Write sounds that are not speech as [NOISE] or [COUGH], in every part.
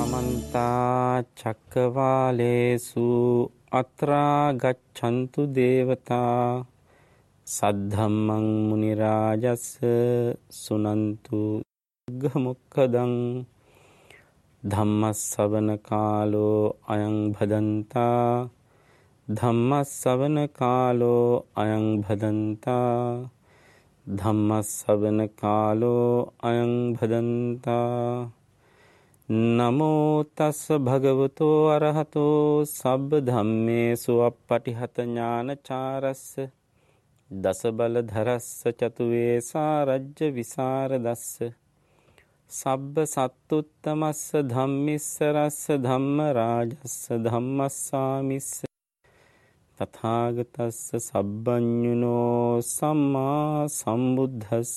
සමන්ත චක්කවාලේසු අත්‍රා ගච්ඡන්තු දේවතා සද්ධම්මං මුනි රාජස් සුනන්තු ගමුක්ඛදං ධම්මස්සවන කාලෝ අයං භදන්තා ධම්මස්සවන කාලෝ අයං භදන්තා ධම්මස්සවන කාලෝ අයං භදන්තා නමෝ තස්ස භගවතෝ අරහතෝ සබ්බ ධම්මේසු අප්පටිහත ඥානචාරස්ස දස බල ධරස්ස චතුවේ සාරජ්‍ය විසර දස්ස සබ්බ සත්තුත්තමස්ස ධම්මිස්සරස්ස ධම්ම රාජස්ස ධම්මස්සාමිස්ස තථාගතස්ස සබ්බඤුනෝ සම්මා සම්බුද්දස්ස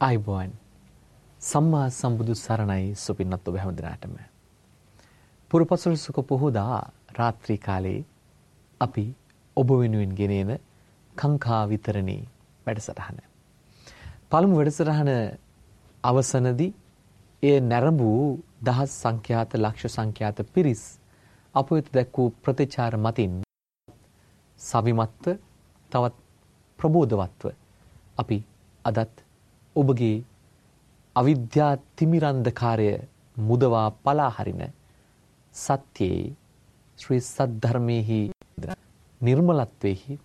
ආයිබෝන් සම්මා සම්බුදු සරණයි සුපින්නත් ඔබ හැමදිනාටම පුරපසළොස්වක පොහොදා රාත්‍රී කාලේ අපි ඔබ වෙනුවෙන් ගෙනෙන කංකා විතරණී වැඩසටහන. පළමු වැඩසටහන අවසනදී එය නැරඹූ දහස් සංඛ්‍යාත ලක්ෂ සංඛ්‍යාත පිරිස් අප වෙත දැක් වූ ප්‍රතිචාර මතින් සවිමත්ව තවත් ප්‍රබෝධවත්ව අපි අදත් ඔබගේ අවිද්‍යා තිමිරන්ධකාරය මුදවා පලා හරින සත්‍යයේ ශ්‍රී සද්ධර්මයේහි නිර්මලත්වයේහි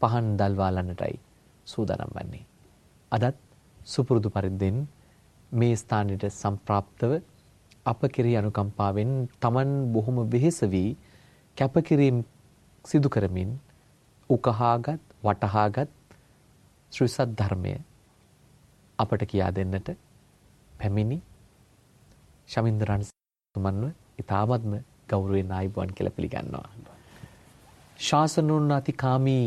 පහන් දල්වාලන්නටයි සූදානම් වන්නේ. අදත් සුපුරුදු පරිද්දෙන් මේ ස්ථානයට සම්ප්‍රාප්තව අප කෙරෙහි අනුකම්පාවෙන් Taman බොහොම වෙහෙස වී කැපකිරීම සිදු කරමින් උකහාගත් වටහාගත් ශ්‍රී සද්ධර්මය අපට කියා දෙන්නට පැමිණි ශමින්දරන් තුමන්ව ඉතාමත්ම ගෞරවයෙන් ආයිබුවන් කියලා පිළිගන්නවා. ශාසනුන් අතිකාමී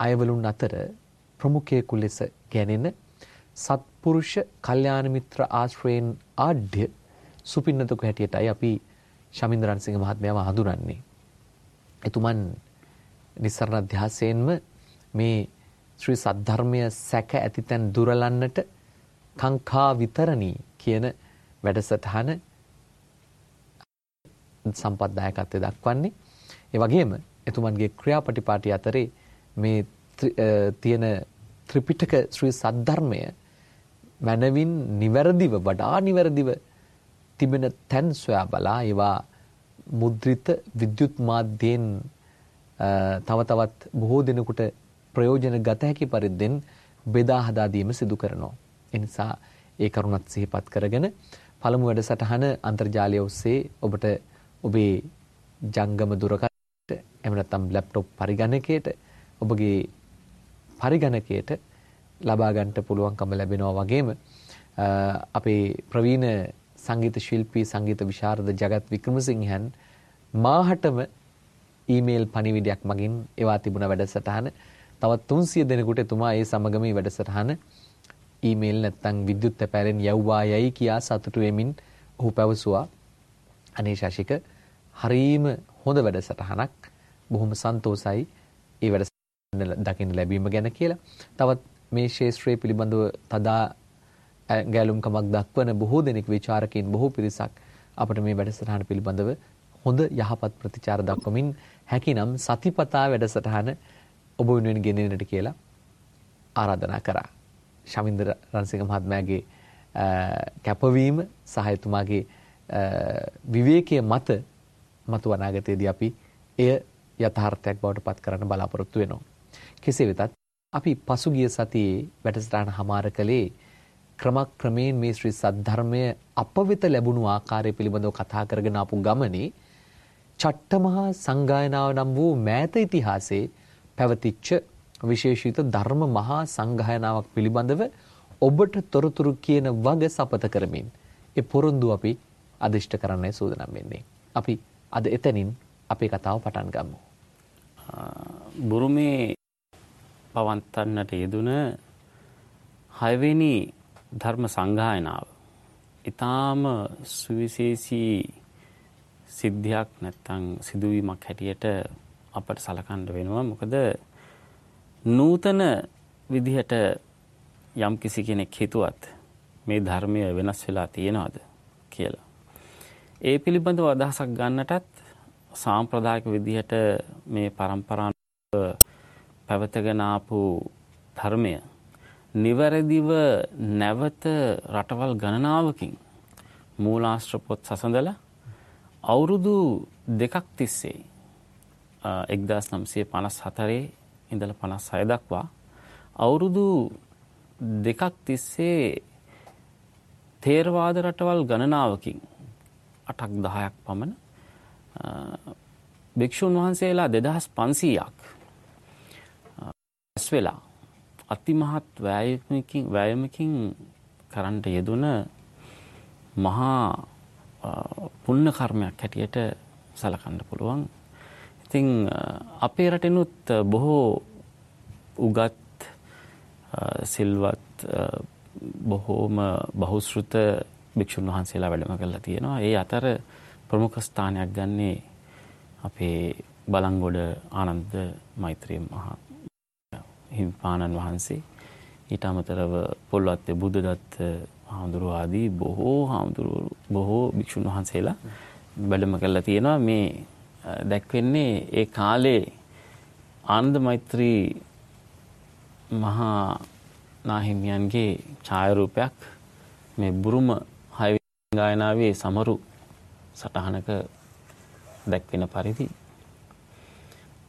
අයවලුන් අතර ප්‍රමුඛයෙකු ලෙස ගැනෙන සත්පුරුෂ කල්යාණ මිත්‍ර ආශ්‍රයෙන් ආඩ්‍ය සුපින්නතක හැටියටයි අපි ශමින්දරන් සිංහ මහත්මයාව හඳුනන්නේ. එතුමන් නිස්සරණ අධ්‍යාසයෙන්ම මේ ශ්‍රී සද්ධර්මය සැක ඇතිතැන් දුරලන්නට කංකා විතරණී කියන වැඩසටහන සම්පත්දායකත්වය දක්වන්නේ. ඒ වගේම එතුමන්ගේ ක්‍රියාපටිපාටි අතරේ මේ තියෙන ත්‍රිපිටක ශ්‍රී සද්ධර්මය මනවින් නිවැරදිව වඩා නිවැරදිව තිබෙන තැන් සොයා බලා ඒවා මුද්‍රිත විද්‍යුත් මාධ්‍යයෙන් තව තවත් බොහෝ දෙනෙකුට ප්‍රයෝජන ගත හැකි පරිද්දෙන් බෙදා හදා දීම සිදු කරනවා. ඒ නිසා ඒ කරුණත් සිහිපත් කරගෙන පළමු වැඩසටහන අන්තර්ජාලය ඔස්සේ ඔබට ඔබේ ජංගම දුරකථනයට එහෙම නැත්නම් ලැප්ටොප් පරිගණකයට ඔබගේ පරිගණකයට ලබා ගන්නට පුළුවන්කම ලැබෙනවා වගේම අපේ ප්‍රවීණ සංගීත ශිල්පී සංගීත විශාරද ජගත් වික්‍රමසිංහන් මාහටම ඊමේල් පණිවිඩයක් මගින් එවා තිබුණ වැඩසටහන තවත් 300 දෙනෙකුට එතුමා ඒ සමගම වැඩසටහන ඊමේල් නැත්නම් විද්‍යුත් තැපෑලෙන් යවුවා යයි කියා සතුටු වෙමින් ඔහු පැවසුවා අනේ ශාසික හරීම හොඳ වැඩසටහනක් බොහොම සන්තෝසයි ඒ වැඩසටහන දකින්න ලැබීම ගැන කියලා. තවත් මේ ශාස්ත්‍රයේ පිළිබඳව තදා ගැලුම්කමක් දක්වන බොහෝ දෙනෙක් ਵਿਚාරකයින් බොහෝ පිරිසක් අපිට මේ වැඩසටහන පිළිබඳව හොඳ යහපත් ප්‍රතිචාර දක්වමින් හැකිනම් සතිපතා වැඩසටහන ඔබ වෙනුවෙන් ගෙනෙන්නට කියලා ආරාධනා කරා. ශමින්දර රන්සිංහ මහත්මයාගේ කැපවීම සහ එතුමාගේ විවේකයේ මත මතු අනාගතයේදී අපි එය යථාර්ථයක් බවට පත් කරන්න බලාපොරොත්තු වෙනවා. කෙසේ වෙතත් අපි පසුගිය සතියේ වැඩසටහන හමාර කළේ ක්‍රමක්‍රමයෙන් මේ ශ්‍රී සද්ධර්මය අප වෙත ලැබුණු ආකාරය පිළිබඳව කතා කරගෙන ආපු ගමනේ චට්ටමහා සංගායනාව නම් වූ මෑත ඉතිහාසයේ පැවතිච්ච විශේෂිත ධර්ම මහා සංගායනාවක් පිළිබඳව ඔබට තොරතුරු කියන වග සපත කරමින් ඒ පොරොන්දු අපි අදිෂ්ට කරන්නයි සූදානම් වෙන්නේ. අපි අද එතනින් අපේ කතාව පටන් ගමු. බුරුමේ පවන්තන්නට යෙදුන හයවෙනි ධර්ම සංගායනාව. ඊටාම සුවිශේෂී සිද්ධියක් නැත්තම් සිදුවීමක් හැටියට අපට සලකන්න වෙනවා. මොකද නූතන විදිහට යම් කිසි කෙනෙක් හිතුවත් මේ ධර්මය වෙනස් වෙලා තියෙනවද කියලා. ඒ පිළිබඳව අදහසක් ගන්නටත් සාම්ප්‍රදායික විදිහට මේ પરම්පරාව පැවතගෙන ආපු ධර්මය නිවැරදිව නැවත රටවල් ගණනාවකින් මූලාශ්‍ර පොත් සසඳලා අවුරුදු දෙකක් තිස්සේ 1954 ඉඳලා 56 දක්වා අවුරුදු දෙකක් තිස්සේ තේරවාද රටවල් ගණනාවකින් 8ක් 10ක් පමණ භික්ෂුන් වහන්සේලා 2500ක් ඇස් වෙලා අතිමහත් වෑයමකින් වෑයමකින් කරන්න යෙදුන මහා පුණ්‍ය කර්මයක් හැටියට සලකන්න පුළුවන්. ඉතින් අපේ රටෙනුත් බොහෝ උගත් සිල්වත් බොහෝම බහුශෘත භික්ෂුන් වහන්සේලා වැඩම කරලා තියෙනවා. ඒ අතර ප්‍රමුඛ ස්ථානයක් ගන්නේ අපේ බලංගොඩ ආනන්ද මෛත්‍රී මහා හිමිපාණන් වහන්සේ ඊට අමතරව පොල්වත්තේ බුද්ධදත්ත හාමුදුරුව ආදී බොහෝ හාමුදුරුවෝ බොහෝ භික්ෂුන් වහන්සේලා වැඩම කරලා තියෙනවා මේ දැක්වෙන්නේ ඒ කාලේ ආනන්ද මෛත්‍රී මහා නාහිමියන්ගේ ඡායාරූපයක් මේ බුරුම හය ගායනාවේ සමරු සටහනක දැක්වෙන පරිදි.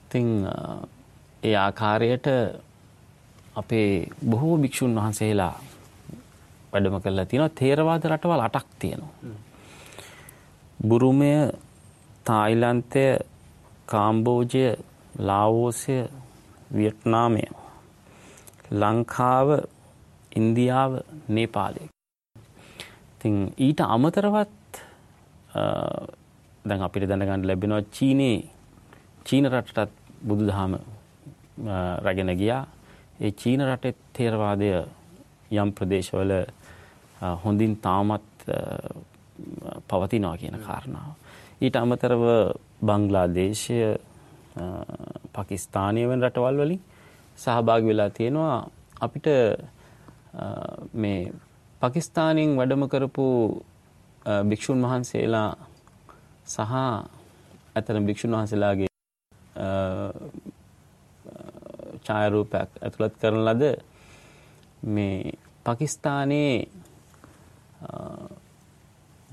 ඉතින් ඒ ආකාරයට අපේ බොහෝ භික්ෂුන් වහන්සේලා වැඩම කරලා තියෙනවා. තේරවාද රටවල් 8ක් තියෙනවා. බුරුමය, තායිලන්තය, කාම්බෝජය, ලාවෝසය, වියට්නාමය, ලංකාව, ඉන්දියාව, නේපාලය. ඉතින් ඊට අමතරවත් දැන් අපිට දැනගන්න ලැබෙනවා චීනේ චීන රටටත් බුදුදහම රැගෙන ගියා. ඒ චීන රටේ තේරවාදය යම් ප්‍රදේශවල හොඳින් තාමත් පවතිනවා කියන කාරණාව. ඊට අමතරව බංග්ලාදේශය පාකිස්තානය වෙන රටවල් වලින් සහභාගී වෙලා තියෙනවා. අපිට මේ පාකිස්තානයෙන් වැඩම කරපු භික්ෂුන් වහන්සේලා සහ අතන භික්ෂුන් වහන්සේලාගේ ඡායාරූපයක් ඇතුළත් කරන ලද මේ පාකිස්තානයේ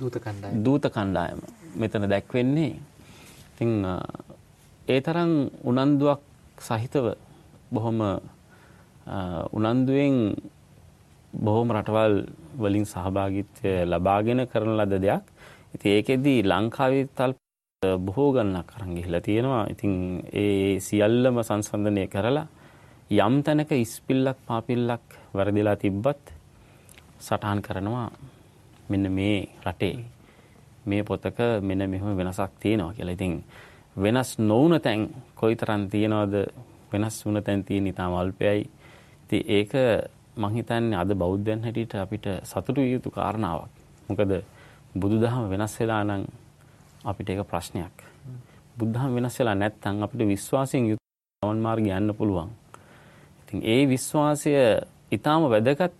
දූත කණ්ඩායම දූත කණ්ඩායම මෙතන දැක්වෙන්නේ. ඉතින් ඒ තරම් උනන්දුවක් සහිතව බොහොම උනන්දුවෙන් බොහොම රටවල් වලින් සහභාගීත්වය ලබාගෙන කරන ලද දෙයක්. ඉතින් ඒකෙදි ලංකාවේ තල් බොහෝ ගණනක් අරන් ගිහිලා තියෙනවා. ඉතින් ඒ සියල්ලම සංසන්දනය කරලා යම් තැනක ඉස්පිල්ලක් පාපිල්ලක් වැරදිලා තිබ්බත් සටහන් කරනවා මෙන්න මේ රටේ මේ පොතක මෙන්න මෙහෙම වෙනසක් තියෙනවා කියලා. ඉතින් වෙනස් නොවුන තැන් කොයිතරම් තියනවද වෙනස් වුණ තැන් තියෙන ඉතාම අල්පයයි. ඉතින් ඒක මං හිතන්නේ අද බෞද්ධයන් හැටියට අපිට සතුටු විය යුතු කාරණාවක්. මොකද බුදුදහම වෙනස් වෙලා නම් අපිට ඒක ප්‍රශ්නයක්. බුද්ධහම වෙනස් වෙලා නැත්නම් අපිට විශ්වාසයෙන් යුතු ගමන් මාර්ගය යන්න පුළුවන්. ඉතින් ඒ විශ්වාසය ඊටාම වැදගත්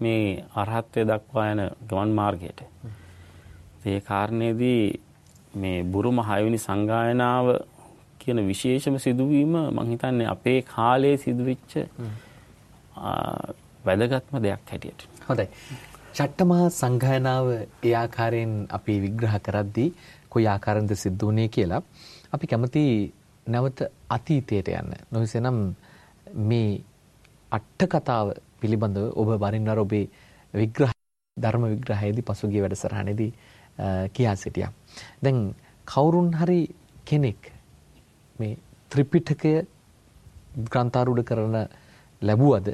මේ අරහත්ත්වයට දක්වා යන ගමන් මාර්ගයට. ඒ කාරණේදී මේ බුරුම හයවෙනි සංගායනාව කියන විශේෂම සිදුවීම මම හිතන්නේ අපේ කාලේ සිදුවෙච්ච වැදගත්ම දෙයක් හැටියට. හොඳයි. චට්ටමහා සංගායනාව ඒ ආකාරයෙන් අපි විග්‍රහ කරද්දී කොයි ආකාරයෙන්ද සිද්ධ වුනේ කියලා අපි කැමති නැවත අතීතයට යන්න. නොවිසෙනම් මේ අට කතාව පිළිබඳව ඔබ වරින් වර ඔබේ විග්‍රහ ධර්ම විග්‍රහයේදී පසුගිය වැඩසටහනේදී කියා සිටියා. දැන් කවුරුන් හරි කෙනෙක් මේ ත්‍රිපිටකය ග්‍රන්ථාරූඪ කරන ලැබුවද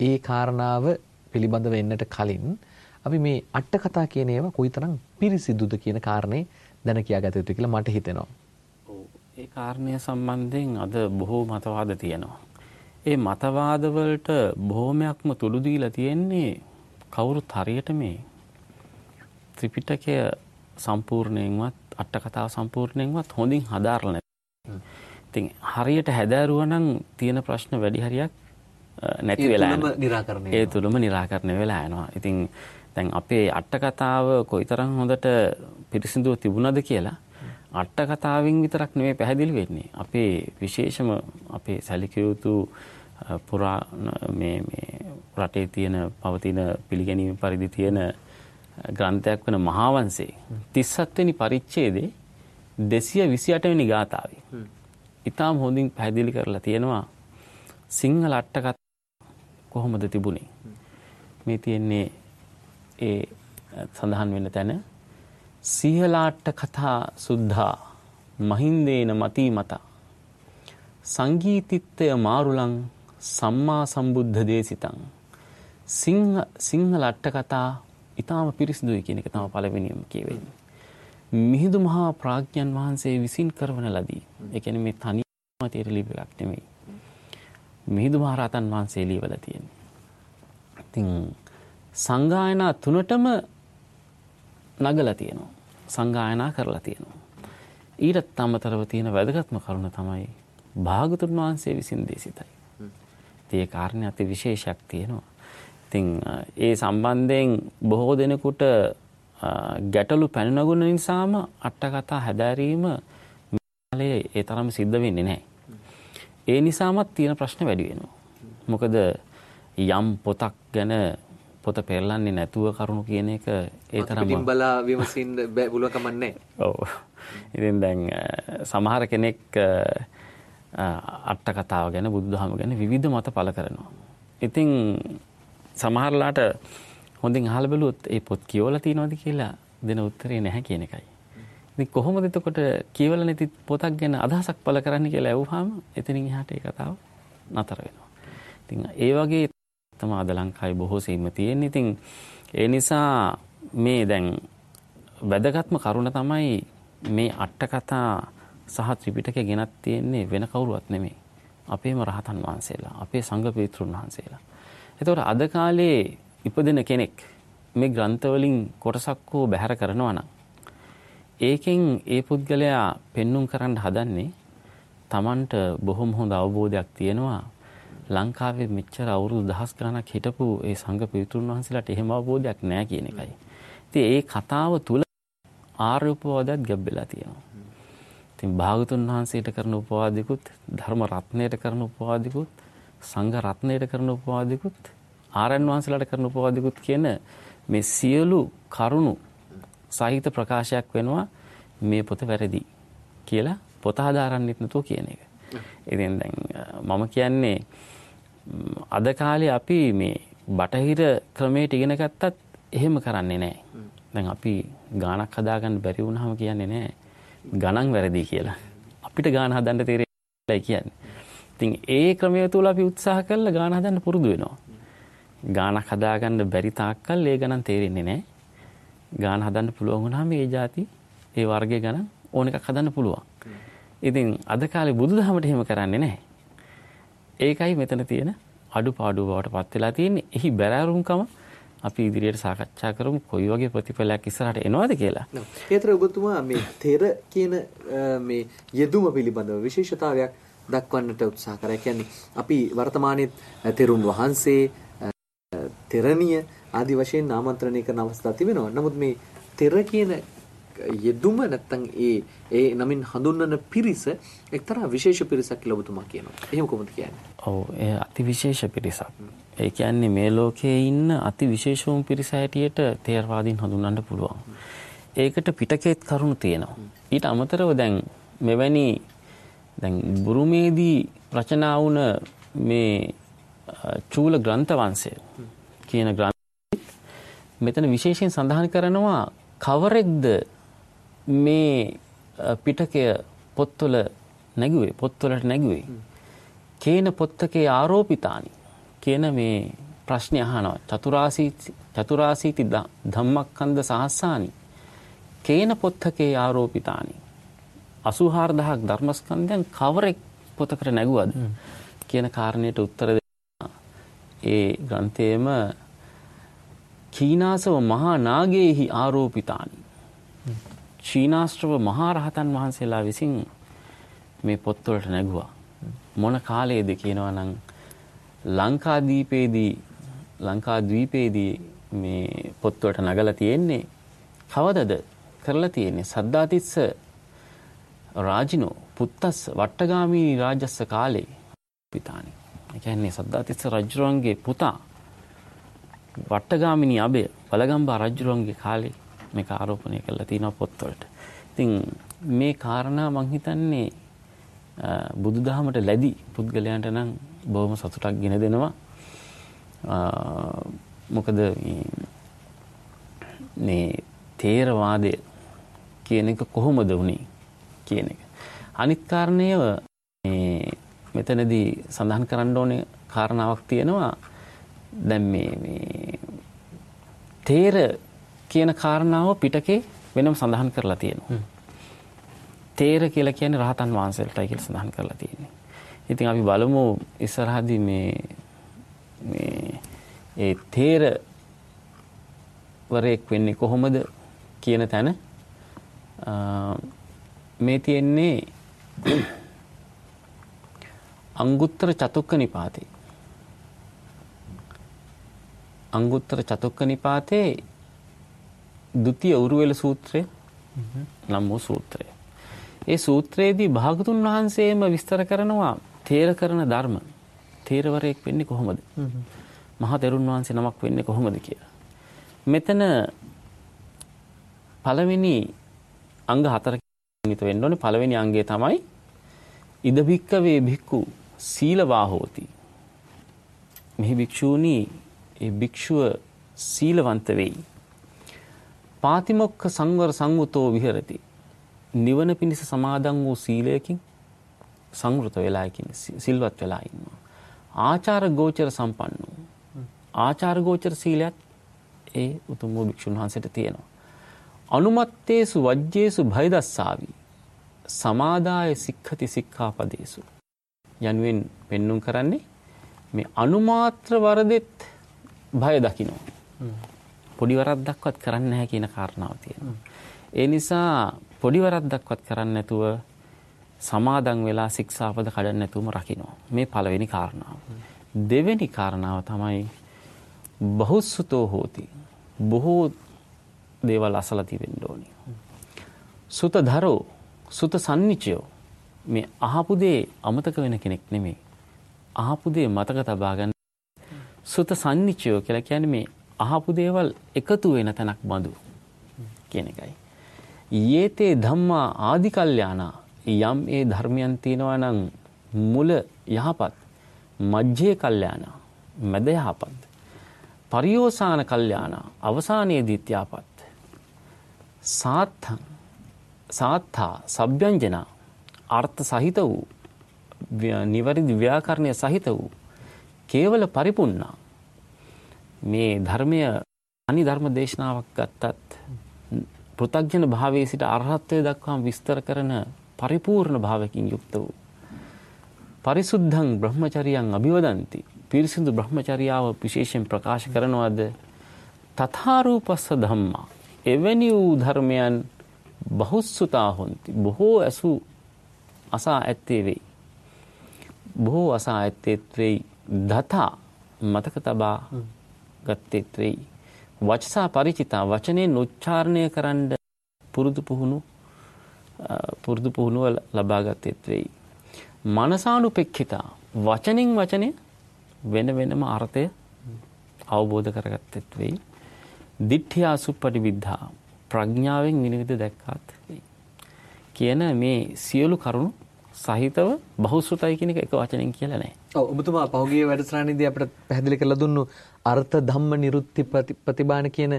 ඒ කාරණාව පිළිබඳව එන්නට කලින් අපි මේ අට කතා කියන ඒවා කොයිතරම් පිරිසිදුද කියන කාරණේ දැන කියාගත යුතු කියලා මට හිතෙනවා. ඔව් ඒ කාරණය සම්බන්ධයෙන් අද බොහෝ මතවාද තියෙනවා. ඒ මතවාද වලට බොහොමයක්ම තුඩු දීලා තියෙන්නේ කවුරුත් හරියට මේ ත්‍රිපිටකය සම්පූර්ණයෙන්වත් අට කතාව සම්පූර්ණයෙන්වත් හොඳින් හදාarලා නැහැ. ඉතින් හරියට හැදෑරුවා නම් තියෙන ප්‍රශ්න වැඩි හරියක් නැති වෙලා යනවා. ඒ තුලම निराකරණය වෙලා යනවා. ඉතින් දැන් අපේ අට කතාව කොයිතරම් හොඳට පිරිසිදුව තිබුණද කියලා අට කතාවෙන් විතරක් නෙමෙයි පැහැදිලි වෙන්නේ. අපේ විශේෂම අපේ සැලකිය යුතු පුරා මේ මේ රටේ තියෙන පවතින පිළිගැනීම පරිදි තියෙන ග්‍රන්ථයක් වන මහාවංශේ 37 වෙනි පරිච්ඡේදයේ 228 වෙනි ගාථාවේ. ඊටාම හොඳින් පැහැදිලි කරලා තියෙනවා සිංහල අට කතා කොහොමද තිබුණේ? මේ තියෙන්නේ ඒ සඳහන් වෙන තැන සිහලාට්ට කතා සුද්ධා මහින්දේන මතී මතා සංගීතිත්තය මාරුලං සම්මා සම්බුද්ධ දේසිතං සිංහ සිංහල අට්ට කතා ඊටාම පිරිසිදුයි කියන එක තමයි පළවෙනිම කියවෙන්නේ. මිහිඳු මහා ප්‍රඥයන් වහන්සේ විසින් කරවන ලදී. ඒ කියන්නේ මේ තනියම තේර ලිපි එකක් නෙමෙයි. මිහිඳු මහ රහතන් වහන්සේ ලියවලා තියෙන්නේ. ඉතින් සංගායනා තුනටම නගලා තියෙනවා. සංගායනා කරලා තියෙනවා. ඊටත් අමතරව තියෙන වැදගත්ම කරුණ තමයි භාගතුන් වහන්සේ විසින් දේශිතයි. ඒ කාරණේ අති විශේෂයක් තියෙනවා. ඉතින් ඒ සම්බන්ධයෙන් බොහෝ දෙනෙකුට ගැටලු පැන නගුන නිසාම අට කතා හැදෑරීම මේ ඒ තරම් සිද්ධ වෙන්නේ නැහැ. ඒ නිසාමත් තියෙන ප්‍රශ්න වැඩි වෙනවා. මොකද යම් පොතක් ගැන පොත පෙරලන්නේ නැතුව කරුණු කියන එක ඒ තරම් පිටින් බලා විමසින්න පුළුවන් කමක් නැහැ. ඔව්. ඉතින් දැන් සමහර කෙනෙක් අට කතාව ගැන බුදුදහම ගැන විවිධ මත පළ කරනවා. ඉතින් සමහරලාට හොඳින් අහලා බැලුවොත් ඒ පොත් කියවලා තියෙනවද කියලා දෙන උත්තරේ නැහැ කියන එකයි. ඉතින් කොහොමද එතකොට කියවලා නැති පොතක් ගැන අදහසක් පළ කරන්න කියලා ඇහුවාම එතනින් එහාට ඒ කතාව නතර වෙනවා. ඉතින් ඒ වගේ තමයි අද ලංකාවේ බොහෝ සීම තියෙන්නේ. ඉතින් ඒ නිසා මේ දැන් වැදගත්ම කරුණ තමයි මේ අට කතා සහ ත්‍රිපිටකය ගෙනත් තියෙන්නේ වෙන කවුරුවත් නෙමෙයි. අපේම රහතන් වහන්සේලා, අපේ සංඝ පීතෘන් වහන්සේලා. එතකොට අද කාලේ ඉපදෙන කෙනෙක් මේ ග්‍රන්ථ වලින් කොටසක් හෝ බැහැර කරනවා නම් ඒකෙන් ඒ පුද්ගලයා පෙන්눔 කරන්න හදන්නේ Tamanට බොහොම හොඳ අවබෝධයක් තියෙනවා ලංකාවේ මෙච්චර අවුරුදු දහස් ගණනක් හිටපු ඒ සංඝ පිරිතුන් වහන්සේලාට එහෙම අවබෝධයක් නැහැ කියන එකයි. ඉතින් ඒ කතාව තුල ආර්ය උපවාදයක් ගැබ්බෙලා තියෙනවා. ඉතින් භාගතුන් වහන්සේට කරන උපවාදිකුත් ධර්ම රත්නයට කරන උපවාදිකුත් සංඝ රත්නයට කරන උපවාදිකුත් ආරයන් වහන්සේලාට කරන උපවාදිකුත් කියන මේ සියලු කරුණු සාහිත්‍ය ප්‍රකාශයක් වෙනවා මේ පොත වැරදි කියලා පොත හදාරන්නෙත් නැතුව කියන එක. ඉතින් දැන් මම කියන්නේ අද කාලේ අපි මේ බටහිර ක්‍රමයට ඉගෙන ගත්තත් එහෙම කරන්නේ නැහැ. දැන් අපි ගානක් හදාගන්න බැරි වුණාම කියන්නේ නැහැ ගණන් වැරදි කියලා. අපිට ගාන හදන්න තේරෙන්නේ කියන්නේ. ඉතින් ඒ ක්‍රමය තුල අපි උත්සාහ කරලා ගාන හදන්න පුරුදු වෙනවා. ගානක් හදාගන්න බැරි තාක්කල් ඒ ගණන් තේරෙන්නේ නැහැ. ගාන හදන්න පුළුවන් වුණාම ඒ જાති ඒ වර්ගයේ ගණන් ඕන එකක් හදන්න පුළුවන්. ඉතින් අද කාලේ බුදුදහමට එහෙම කරන්නේ නැහැ. ඒකයි මෙතන තියෙන අඩුපාඩු බවට පත් වෙලා තියෙන්නේ. එහි බැරෑරුම්කම අපි ඉදිරියට සාකච්ඡා කරමු කොයි වගේ ප්‍රතිඵලයක් ඉස්සරහට එනවද කියලා. ඒතර ඔබතුමා මේ තෙර කියන මේ යෙදුම පිළිබඳව විශේෂතාවයක් දක්වන්නට උත්සාහ කරා. කියන්නේ අපි වර්තමානයේ තෙරුන් වහන්සේ තෙරණිය ආදි වශයෙන් ආමන්ත්‍රණය කරන අවස්ථා තිබෙනවා. නමුත් මේ තෙර කියන යෙදුම නැත්තම් ඒ ඒ නමින් හඳුන්වන පිරිස එක්තරා විශේෂ පිරිසක් කියලා ඔබතුමා කියනවා. එහෙම කොහොමද කියන්නේ? ඔව් ඒ අති විශේෂ පිරිසක්. ඒ කියන්නේ මේ ලෝකයේ ඉන්න අති විශේෂම පිරිස හැටියට තේරවාදීන් හඳුන්වන්න පුළුවන්. ඒකට පිටකේත් කරුණු තියෙනවා. ඊට අමතරව දැන් මෙවැනි දැන් බුරුමේදී රචනා වුණ මේ චූල ග්‍රන්ථ වංශය කියන ග්‍රන්ථෙත් මෙතන විශේෂයෙන් සඳහන් කරනවා කවරෙක්ද මේ පිටකය පොත්වල නැගුවේ පොත්වලට නැගුවේ. කේන පොත්තකේ ආරෝපිතානි? කියන මේ ප්‍රශ්නය අහනවා. චතුරාසීති චතුරාසීති ධම්මක්කන්ද සහස්සානි? කේන පොත්තකේ ආරෝපිතානි? 84000ක් ධර්මස්කන්ධයන් කවරෙක් පොතකට නැගුවද? කියන කාරණයට උත්තර ඒ ග්‍රන්ථයේම කීනාසව මහා නාගයේහි ආරෝපිතානි චීනාශ්‍රව මහා රහතන් වහන්සේලා විසින් මේ පොත්වලට නැගුවා. මොන කාලයේද කියනවා නම් ලංකාදීපේදී ලංකාද්වීපේදී මේ පොත්වලට නගලා තියෙන්නේ කවදද? කරලා තියෙන්නේ සද්දාතිස්ස රාජිනෝ පුත්තස්ස වට්ටගාමී රාජස්ස කාලේ. පිතානි. ඒ කියන්නේ සද්දාතිස්ස රජුරන්ගේ පුතා වට්ටගාමිනී අබය බලගම්බා රජුරන්ගේ කාලේ. මේක ආරෝපණය කරලා තියෙනවා පොත්වලට. ඉතින් මේ කාරණා මං හිතන්නේ බුදුදහමට ලැබි පුද්ගලයන්ට නම් බොහොම සතුටක් ගෙන දෙනවා. මොකද මේ තේරවාදය කියන එක කොහොමද වුනේ කියන එක. අනිත් කාරණය මේ මෙතනදී සඳහන් කරන්න ඕනේ කාරණාවක් තියෙනවා. දැන් මේ මේ තේර කියන කාරණාව පිටකේ වෙනම සඳහන් කරලා තියෙනවා. තේර කියලා කියන්නේ රහතන් වහන්සේලටයි කියලා සඳහන් කරලා තියෙන්නේ. ඉතින් අපි බලමු ඉස්සරහදී මේ මේ ඒ තේර වරෙක් වෙන්නේ කොහොමද කියන තැන මේ තියෙන්නේ අංගුත්තර චතුක්ක නිපාතේ. අංගුත්තර චතුක්ක නිපාතේ ဒုတိ ය උරුවෙල සූත්‍රය නම් වූ සූත්‍රය. ඒ සූත්‍රයේදී භාගතුන් වහන්සේම විස්තර කරනවා තේර කරන ධර්ම තේරවරයෙක් වෙන්නේ කොහොමද? මහා තෙරුන් වහන්සේ නමක් වෙන්නේ කොහොමද කියලා. මෙතන පළවෙනි අංග හතරකින් යුත වෙන්න ඕනේ. පළවෙනි අංගය තමයි ඉද භික්කවේ භික්ඛු සීලවා හෝති. මෙහි භික්ෂූනි ඒ භික්ෂුව සීලවන්ත වෙයි. පාතිමොක්ඛ සංවර සංවුතෝ විහෙරති. නිවන පිණිස සමාදන් වූ සීලයකින් සංවෘත වෙලා සිල්වත් වෙලා ඉන්නවා. ආචාර ගෝචර සම්පන්නෝ. ආචාර ගෝචර සීලයත් ඒ උතුම් වූ භික්ෂුන් වහන්සේට තියෙනවා. අනුමත්තේසු වජ්ජේසු භයදස්සාවි සමාදාය සික්ඛති සික්ඛාපදේසු යනුවෙන් පෙන්눔 කරන්නේ මේ අනුමාත්‍ර වරදෙත් භය දකින්න. පොඩි වරද්දක්වත් කරන්නේ නැහැ කියන කාරණාව තියෙනවා. ඒ නිසා පොඩි වරද්දක්වත් කරන්නේ නැතුව සමාදන් වෙලා ශික්ෂාපද කඩන්න නැතුවම රකින්න. මේ පළවෙනි කාරණාව. දෙවෙනි කාරණාව තමයි බහුස්සුතෝ හෝති. බොහෝ දේවල් අසලා තිබෙන්න ඕනි. සුත ධරෝ සුත සන්නිචයෝ මේ අහපු දේ අමතක වෙන කෙනෙක් නෙමෙයි. අහපු දේ මතක තබා ගන්න සුත සන්නිචයෝ කියලා කියන්නේ මේ අහපු දේවල් එකතු වෙන තැනක් බඳු කියන එකයි. යේතේ ධම්මා ආදි කල්යාණා යම් ඒ ධර්මයන් තියෙනවා නම් මුල යහපත් මජ්ජේ කල්යාණා මැද යහපත් පරියෝසాన කල්යාණා අවසානයේදීත් යහපත් සාත්තං සාත්තා සබ්යංජන අර්ථ සහිත වූ නිවැරදි ව්‍යාකරණය සහිත වූ කේවල පරිපුන්නා මේ ධර්මය අනි ධර්ම දේශනාවක් ගත්තත් පෘථග්ජන භාවයේ සිට අරහත්ත්වයට දක්වාම විස්තර කරන පරිපූර්ණ භාවකින් යුක්ත වූ පරිසුද්ධං බ්‍රහ්මචරියං අභිවදಂತಿ. පිරිසිදු බ්‍රහ්මචර්යාව විශේෂයෙන් ප්‍රකාශ කරනවාද? තථාරූපස්ස ධම්මා. එවැනි වූ ධර්මයන් බහුස්සුතා හොಂತಿ. බොහෝ ඇසු අසා ඇත්තේ වෙයි. බොහෝ අසා ඇත්තේත් වෙයි. දතා මතක තබා ගත්තේත් වෙයි වචසා ಪರಿචිතා වචනෙන් උච්චාරණය කරන්න පුරුදු පුහුණු පුරුදු පුහුණුව ලබා ගත්තේත් වෙයි මනසානුපෙක්ඛිතා වචනින් වචනය වෙන වෙනම අර්ථය අවබෝධ කරගත්තෙත් වෙයි. දිට්ඨිය අසුප්පටි විද්ධා ප්‍රඥාවෙන් විනිවිද දැක්කාත් වෙයි. කියන මේ සියලු කරුණු සහිතව බහුසුතයි කියන එක එක වචනෙන් කියලා නැහැ. ඔව් ඔබතුමා පහුගිය වැඩසටහනේදී අපිට පැහැදිලි කරලා දුන්නු අර්ථ ධම්ම නිරුත්ති ප්‍රතිබාන කියන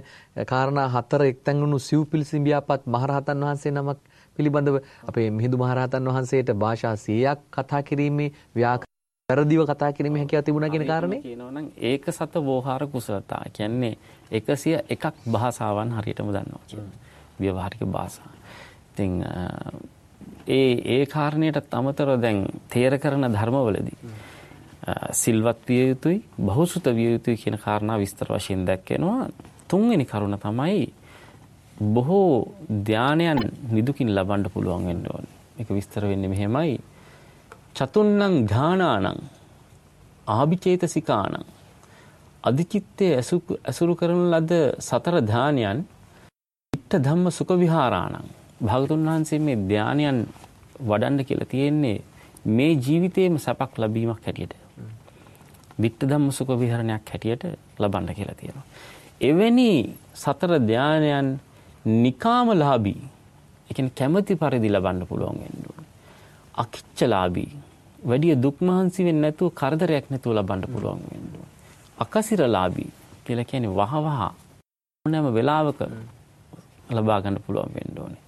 කාරණා හතර එක්තැන් වුණු සිව්පිල් සිඹියාපත් මහරහතන් වහන්සේ නමක් පිළිබඳව අපේ මිහිඳු මහරහතන් වහන්සේට භාෂා 100ක් කතා කිරීමේ වැරදිව කතා කිරීමේ හැකියාව තිබුණා කියන කාරණේ? කියනවනම් ඒක සත වෝහාර කුසලතා. කියන්නේ 101ක් භාෂාවන් හරියටම දන්නවා කියන්නේ ව්‍යවහාරික භාෂා. ඉතින් ඒ ඒ කාරණයටත් අමතරව දැන් තේර කරන ධර්මවලදී සිල්වත් විය යුතුයි බහුසුත විය යුතුයි කියන කාරණා විස්තර වශයෙන් දැක්වෙනවා. තුන්වෙනි කරුණ තමයි බොහෝ ධානයන් නිදුකින් ලබන්න පුළුවන් වෙන්න ඕනේ. මේක විස්තර වෙන්නේ මෙහෙමයි. චතුන්නම් ඝානානං ආභිචේතසිකානං අධිචිත්තේ ඇසුරු කරන ලද සතර ධානයන් ඉත්ත ධම්ම සුඛ විහාරාණං භාගතුන් වහන්සේ මේ ධානයන් වඩන්න කියලා තියෙන්නේ මේ ජීවිතේම සැපක් ලැබීමක් හැටියට. විත්ත ධම්ම සුඛ විහරණයක් හැටියට ලබන්න කියලා තියෙනවා. එවැනි සතර ධානයන් නිකාමලාභී ඒ කියන්නේ කැමැති පරිදි ලබන්න පුළුවන් වෙන්න ඕනේ. අකිච්චලාභී වැඩි දුක් මහන්සි වෙන්නේ නැතුව කරදරයක් නැතුව ලබන්න පුළුවන් වෙන්න ඕනේ. අකසිරලාභී කියලා කියන්නේ වහවහ ඕනෑම වෙලාවක ලබා ගන්න පුළුවන් වෙන්න ඕනේ.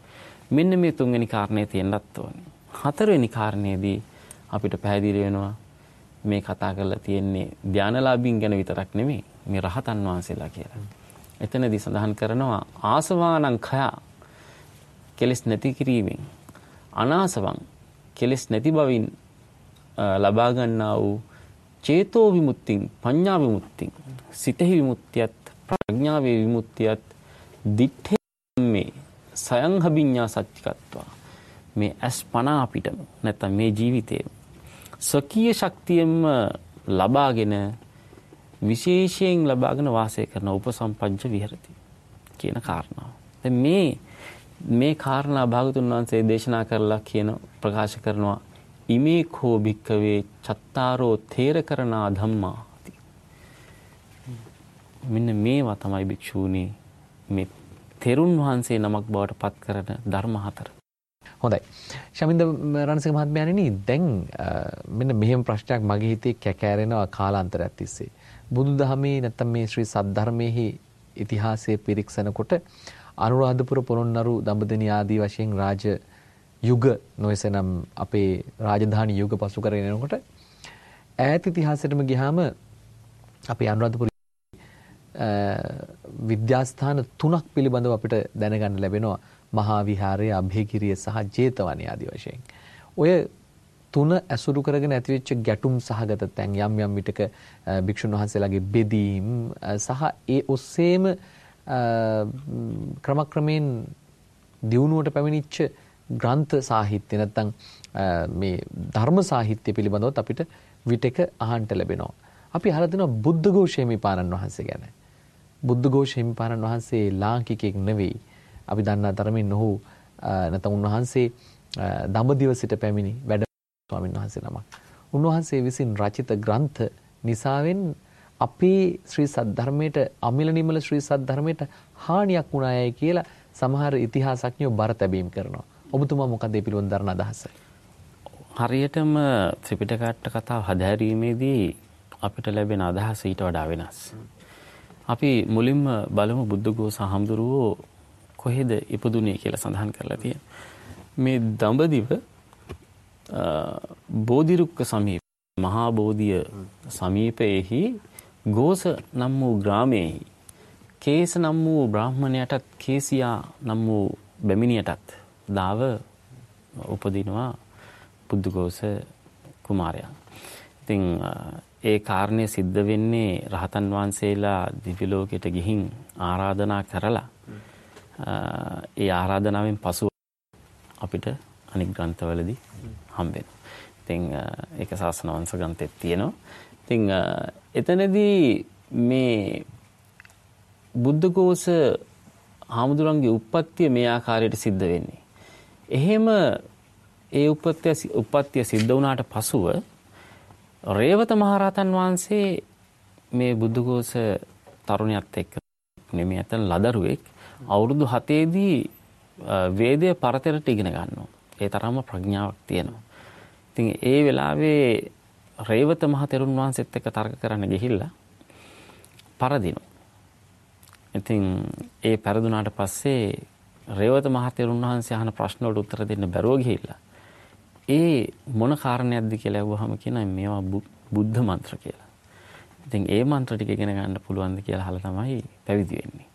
මෙන්න මේ තුන්වෙනි කාරණේ තියෙන්නත් ඕනේ. හතරවෙනි කාරණේදී අපිට පැහැදිලි වෙනවා මේ කතා කරලා තියෙන්නේ ධානලාභීන් ගැන විතරක් නෙමෙයි මේ රහතන් වහන්සේලා කියලා. එතනදී සඳහන් කරනවා ආසවානං khය කෙලස් නැති කිරීමෙන් අනාසවං කෙලස් නැති බවින් ලබා ගන්නා වූ චේතෝ විමුක්තිං පඤ්ඤා විමුක්තිං සිතෙහි විමුක්තියත් ප්‍රඥාවේ විමුක්තියත් දිත්තේ මේ සයංහබිඤ්ඤා සත්‍චිකත්වා මේ ඇස් පන අපිටම නැත්නම් මේ ජීවිතේ සකීය ශක්තියෙන්ම ලබාගෙන විශේෂයෙන් ලබාගෙන වාසය කරන උපසම්පජ්ජ විහෙරති කියන කාරණාව. දැන් මේ මේ කාරණා භාගතුන් වහන්සේ දේශනා කරලා කියන ප්‍රකාශ කරනවා ඉමේ කෝ භික්කවේ චත්තාරෝ තේර කරනා ධම්මා මෙන්න මේවා තමයි භික්ෂූනි මේ තෙරුන් වහන්සේ නමක් බවට පත් කරන ධර්ම හතර. හොඳයි. ශමින්ද රණසිංහ මහත්මයාණෙනි දැන් මෙන්න මෙහෙම ප්‍රශ්නයක් මගේ හිතේ කැකෑරෙනවා කාලාන්තරයක් තිස්සේ. බුදුදහමේ නැත්නම් මේ ශ්‍රී සද්ධර්මයේහි ඉතිහාසයේ පිරික්සනකොට අනුරාධපුර පොළොන්නරු දඹදෙණිය ආදී වශයෙන් රාජ යුග නොයසනම් අපේ රාජධානි යුග පසු කරගෙන යනකොට ඈත ඉතිහාසයටම ගියාම අපේ අනුරාධපුර විද්‍යාස්ථාන තුනක් පිළිබඳව අපිට දැනගන්න ලැබෙනවා මහා විහාරය, අභයගිරිය සහ ජේතවනය ආදී වශයෙන්. ඔය තුන ඇසුරු කරගෙන ඇතිවෙච්ච ගැටුම් සහගත තැන් යම් යම් විටක භික්ෂුන් වහන්සේලාගේ බෙදීම් සහ ඒ ඔස්සේම ක්‍රමක්‍රමයෙන් දියුණුවට පැමිණිච්ච ග්‍රන්ථ සාහිත්‍ය නැත්නම් මේ ධර්ම සාහිත්‍ය පිළිබඳවත් අපිට විටක අහන්න ලැබෙනවා. අපි අහලා දෙනවා බුද්ධඝෝෂ හිමිපාණන් වහන්සේ ගැන. බුද්ධඝෝෂ හිමිපාණන් වහන්සේ ලාංකිකයෙක් නෙවෙයි. අපි දන්නා තරමින් ඔහු නැත්නම් උන්වහන්සේ දඹදිව සිට පැමිණි වැඩ ස්වාමීන් වහන්සේ නමක්. උන්වහන්සේ විසින් රචිත ග්‍රන්ථ නිසාවෙන් අපේ ශ්‍රී සද්ධර්මයට අමිල නිමල ශ්‍රී සද්ධර්මයට හානියක් වුණායයි කියලා සමහර ඉතිහාසඥයෝ බර තැබීම් කරනවා. ඔබතුමා මොකද ඒ පිළිබඳ දරන අදහස? හරියටම ත්‍රිපිටකාට්ට කතාව හදාරීමේදී අපිට ලැබෙන අදහස ඊට වඩා වෙනස්. අපි මුලින්ම බලමු බුද්ධඝෝස හාමුදුරුවෝ කොහෙද ඉපදුනේ කියලා සඳහන් කරලා තියෙනවා. මේ දඹදිව බෝධිරුක්ක සමීප මහා බෝධිය සමීපයේහි ගෝස නම් වූ ග්‍රාමයේහි කේස නම් වූ බ්‍රාහ්මණයටත් කේසියා නම් වූ බැමිණියටත් දාව උපදිනවා බුද්ධඝෝස කුමාරයා. ඉතින් ඒ කාරණය සිද්ධ වෙන්නේ රහතන් වහන්සේලා දිව්‍ය ලෝකයට ගිහින් ආරාධනා කරලා ඒ ආරාධනාවෙන් පසු අපිට අනික් ග්‍රන්ථවලදී හම්බ වෙනවා. ඉතින් ඒක ශාසන වංශ ග්‍රන්ථෙත් තියෙනවා. ඉතින් එතනදී මේ බුද්ධඝෝෂ හාමුදුරන්ගේ උප්පත්තිය මේ ආකාරයට සිද්ධ වෙන්නේ. එහෙම ඒ උපත්ය උපත්ය සිද්ධ වුණාට පසුව රේවත මහරහතන් වහන්සේ මේ බුද්ධඝෝෂ තරුණයත් එක්ක නෙමෙයි ඇතන ලදරුවෙක් අවුරුදු 7 දී වේදය පරතරට ඉගෙන ගන්නවා. ඒ තරම්ම ප්‍රඥාවක් තියෙනවා. ඉතින් ඒ වෙලාවේ රේවත මහ තෙරුන් වහන්සේත් එක්ක තර්ක කරන්න ගිහිල්ලා පරදිනවා. ඉතින් ඒ පෙරදුනාට පස්සේ රේවත මහ තෙරුන් වහන්සේ අහන ප්‍රශ්න වලට උත්තර දෙන්න බැරුව ගිහිල්ලා ඒ මොන කාරණයක්ද කියලා අහුවහම කියනවා මේවා බුද්ධ මන්ත්‍ර කියලා. ඉතින් ඒ මන්ත්‍ර ටික ඉගෙන ගන්න පුළුවන්ද කියලා අහලා තමයි පැවිදි වෙන්නේ.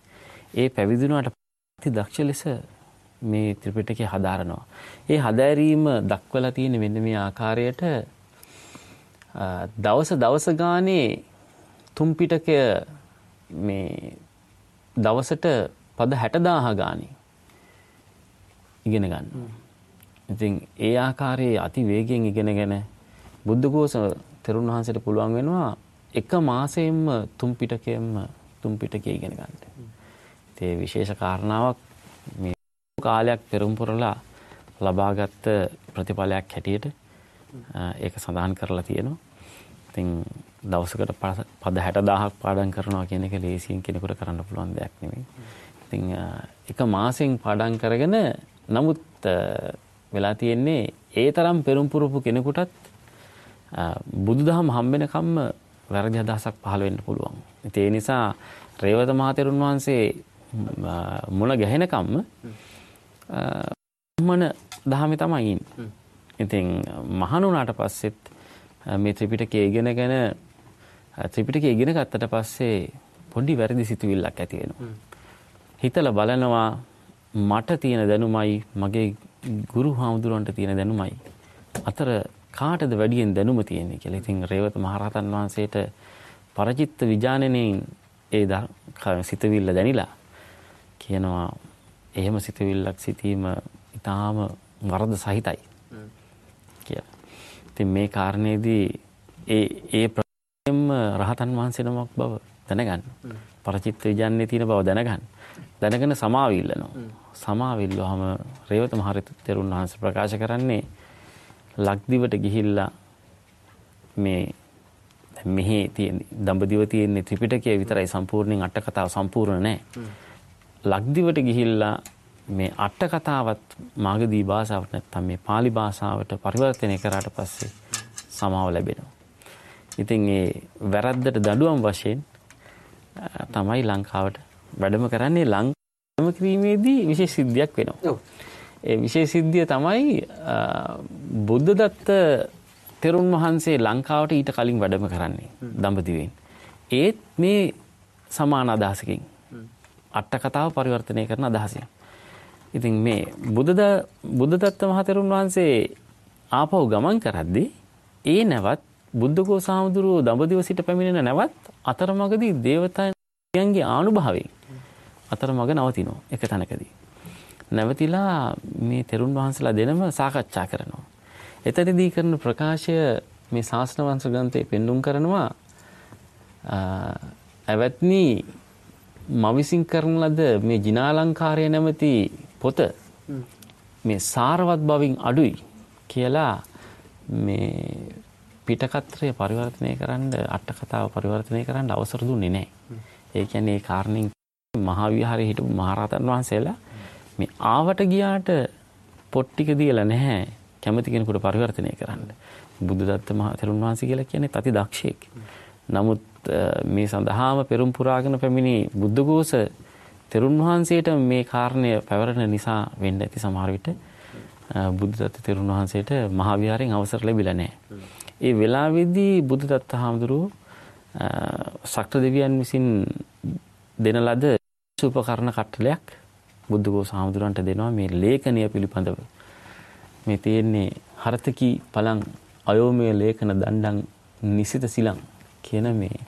ඒ පැවිදුණාට පස්සේ දක්ෂ ලෙස මේ ත්‍රිපිටකය හදාරනවා. ඒ හදාරීම දක්වලා තියෙන මෙන්න මේ ආකාරයට දවස දවස ගානේ තුන් පිටකය මේ දවසට පද 60000 ගානේ ඉගෙන ගන්නවා. ඉතින් ඒ ආකාරයේ අති වේගයෙන් ඉගෙනගෙන බුද්ධඝෝෂ තෙරුන් වහන්සේට පුළුවන් වෙනවා එක මාසයෙන්ම තුන් පිටකයෙන්ම තුන් පිටකය ඉගෙන ගන්න. ඒ විශේෂ කාරණාවක් මේ කාලයක් පෙරම් පුරලා ලබාගත් ප්‍රතිඵලයක් හැටියට ඒක සඳහන් කරලා තියෙනවා. ඉතින් දවසකට පද 60000ක් පාඩම් කරනවා කියන එක ලේසියෙන් කෙනෙකුට කරන්න පුළුවන් දෙයක් නෙමෙයි. ඉතින් එක මාසෙන් පාඩම් කරගෙන නමුත් වෙලා තියෙන්නේ ඒ තරම් පෙරම් පුරපු කෙනෙකුටත් බුදුදහම හම්බෙනකම්ම වැරදි අදහසක් පහළ වෙන්න පුළුවන්. ඒ නිසා රේවත මහතෙරුන් වහන්සේ මුණ ගැහෙනකම්ම මන දහමේ තමයි ඉන්නේ. ඉතින් මහණුණාට පස්සෙත් මේ ත්‍රිපිටකය ඉගෙනගෙන ත්‍රිපිටකය ඉගෙන ගත්තට පස්සේ පොඩි වැරදි සිතුවිල්ලක් ඇති වෙනවා. හිතලා බලනවා මට තියෙන දැනුමයි මගේ ගුරු හාමුදුරන්ට තියෙන දැනුමයි අතර කාටද වැඩියෙන් දැනුම තියෙන්නේ කියලා. ඉතින් රේවත මහරහතන් වහන්සේට පරචිත්ත විඥානයෙන් ඒ සිතවිල්ල දැනිලා කියනවා එහෙම සිතවිල්ලක් සිටීම ඊටාම වරද සහිතයි කියලා. ඉතින් මේ කාරණේදී ඒ ඒ ප්‍රත්‍යයෙන්ම රහතන් වහන්සේ නමක් බව දැනගන්න. පරචිත්ත විඥානයේ තියෙන බව දැනගන්න. දැනගෙන සමාවිල්ලනවා. සමාවිල්ලුවාම රේවත මහ තෙරුන් වහන්සේ ප්‍රකාශ කරන්නේ ලක්දිවට ගිහිල්ලා මේ මෙහි තියෙන දඹදිව තියෙන ත්‍රිපිටකය විතරයි සම්පූර්ණයෙන් අට කතාව සම්පූර්ණ නැහැ. ලක්දිවට ගිහිල්ලා මේ අට කතාවත් මාගදී භාෂාවට නැත්තම් මේ pāli භාෂාවට පරිවර්තනය කරාට පස්සේ සමාව ලැබෙනවා. ඉතින් ඒ වැරද්දට දඬුවම් වශයෙන් තමයි ලංකාවට වැඩම කරන්නේ ලංකාවම කිරීමේදී විශේෂ සිද්ධියක් වෙනවා. ඒ විශේෂ සිද්ධිය තමයි බුද්ධදත්ත තෙරුන් වහන්සේ ලංකාවට ඊට කලින් වැඩම කරන්නේ දඹදිවෙන්. ඒත් මේ සමාන අදහසකින් අට කතාව පරිවර්තනය කරන අදහසින්. ඉතින් මේ බුද්ධද බුද්ධදත්ත මහතෙරුන් වහන්සේ ආපහු ගමන් කරද්දී ඒ නැවත් බුද්ධකෝ සාමුදුරුවෝ දඹදිව සිට පැමිණෙන නැවත් අතරමඟදී දේවතායන්ගේ ආනුභාවයෙන් අතරමඟ නවතිනවා එක තැනකදී. නැවතිලා මේ තෙරුන් වහන්සලා දෙනම සාකච්ඡා කරනවා. එතනදී කරන ප්‍රකාශය මේ ශාස්ත්‍ර වංශ ග්‍රන්ථයේ පෙන්눔 කරනවා ඇවැත්නි මම විසින් කරන ලද මේ ජිනාලංකාරය නැමැති පොත මේ සාරවත් බවින් අඩුයි කියලා මේ පිටකත්‍රය පරිවර්තනය කරන්න අට කතාව පරිවර්තනය කරන්න අවසර දුන්නේ නැහැ. ඒ කියන්නේ ඒ කාරණෙන් මහා විහාරයේ හිටපු මහරහතන් වහන්සේලා මේ ආවට ගියාට පොත් ටික දීලා නැහැ කැමති කෙනෙකුට පරිවර්තනය කරන්න. බුදුදත්ත මහ තෙරුන් වහන්සේ කියලා කියන්නේ තති දක්ෂයෙක්. නමුත් මේ සඳහාම පෙරම් පුරාගෙන පැමිණි බුද්ධඝෝෂ තෙරුන් වහන්සේට මේ කාරණය පැවරෙන නිසා වෙන්න ඇති සමහර විට බුද්ධදත්ත තෙරුන් වහන්සේට මහා විහාරයෙන් අවසර ලැබිලා නැහැ. ඒ වෙලාවේදී බුදුදත්ත හාමුදුරුවෝ ශක්‍ර දෙවියන් විසින් දෙන ලද උපකරණ කට්ටලයක් බුද්ධඝෝෂ හාමුදුරන්ට දෙනවා මේ ලේඛනය පිළිබඳව. මේ තියෙන්නේ හරතකී පලං අයෝමය ලේඛන දණ්ඩං නිසිත සිලං කියන මේ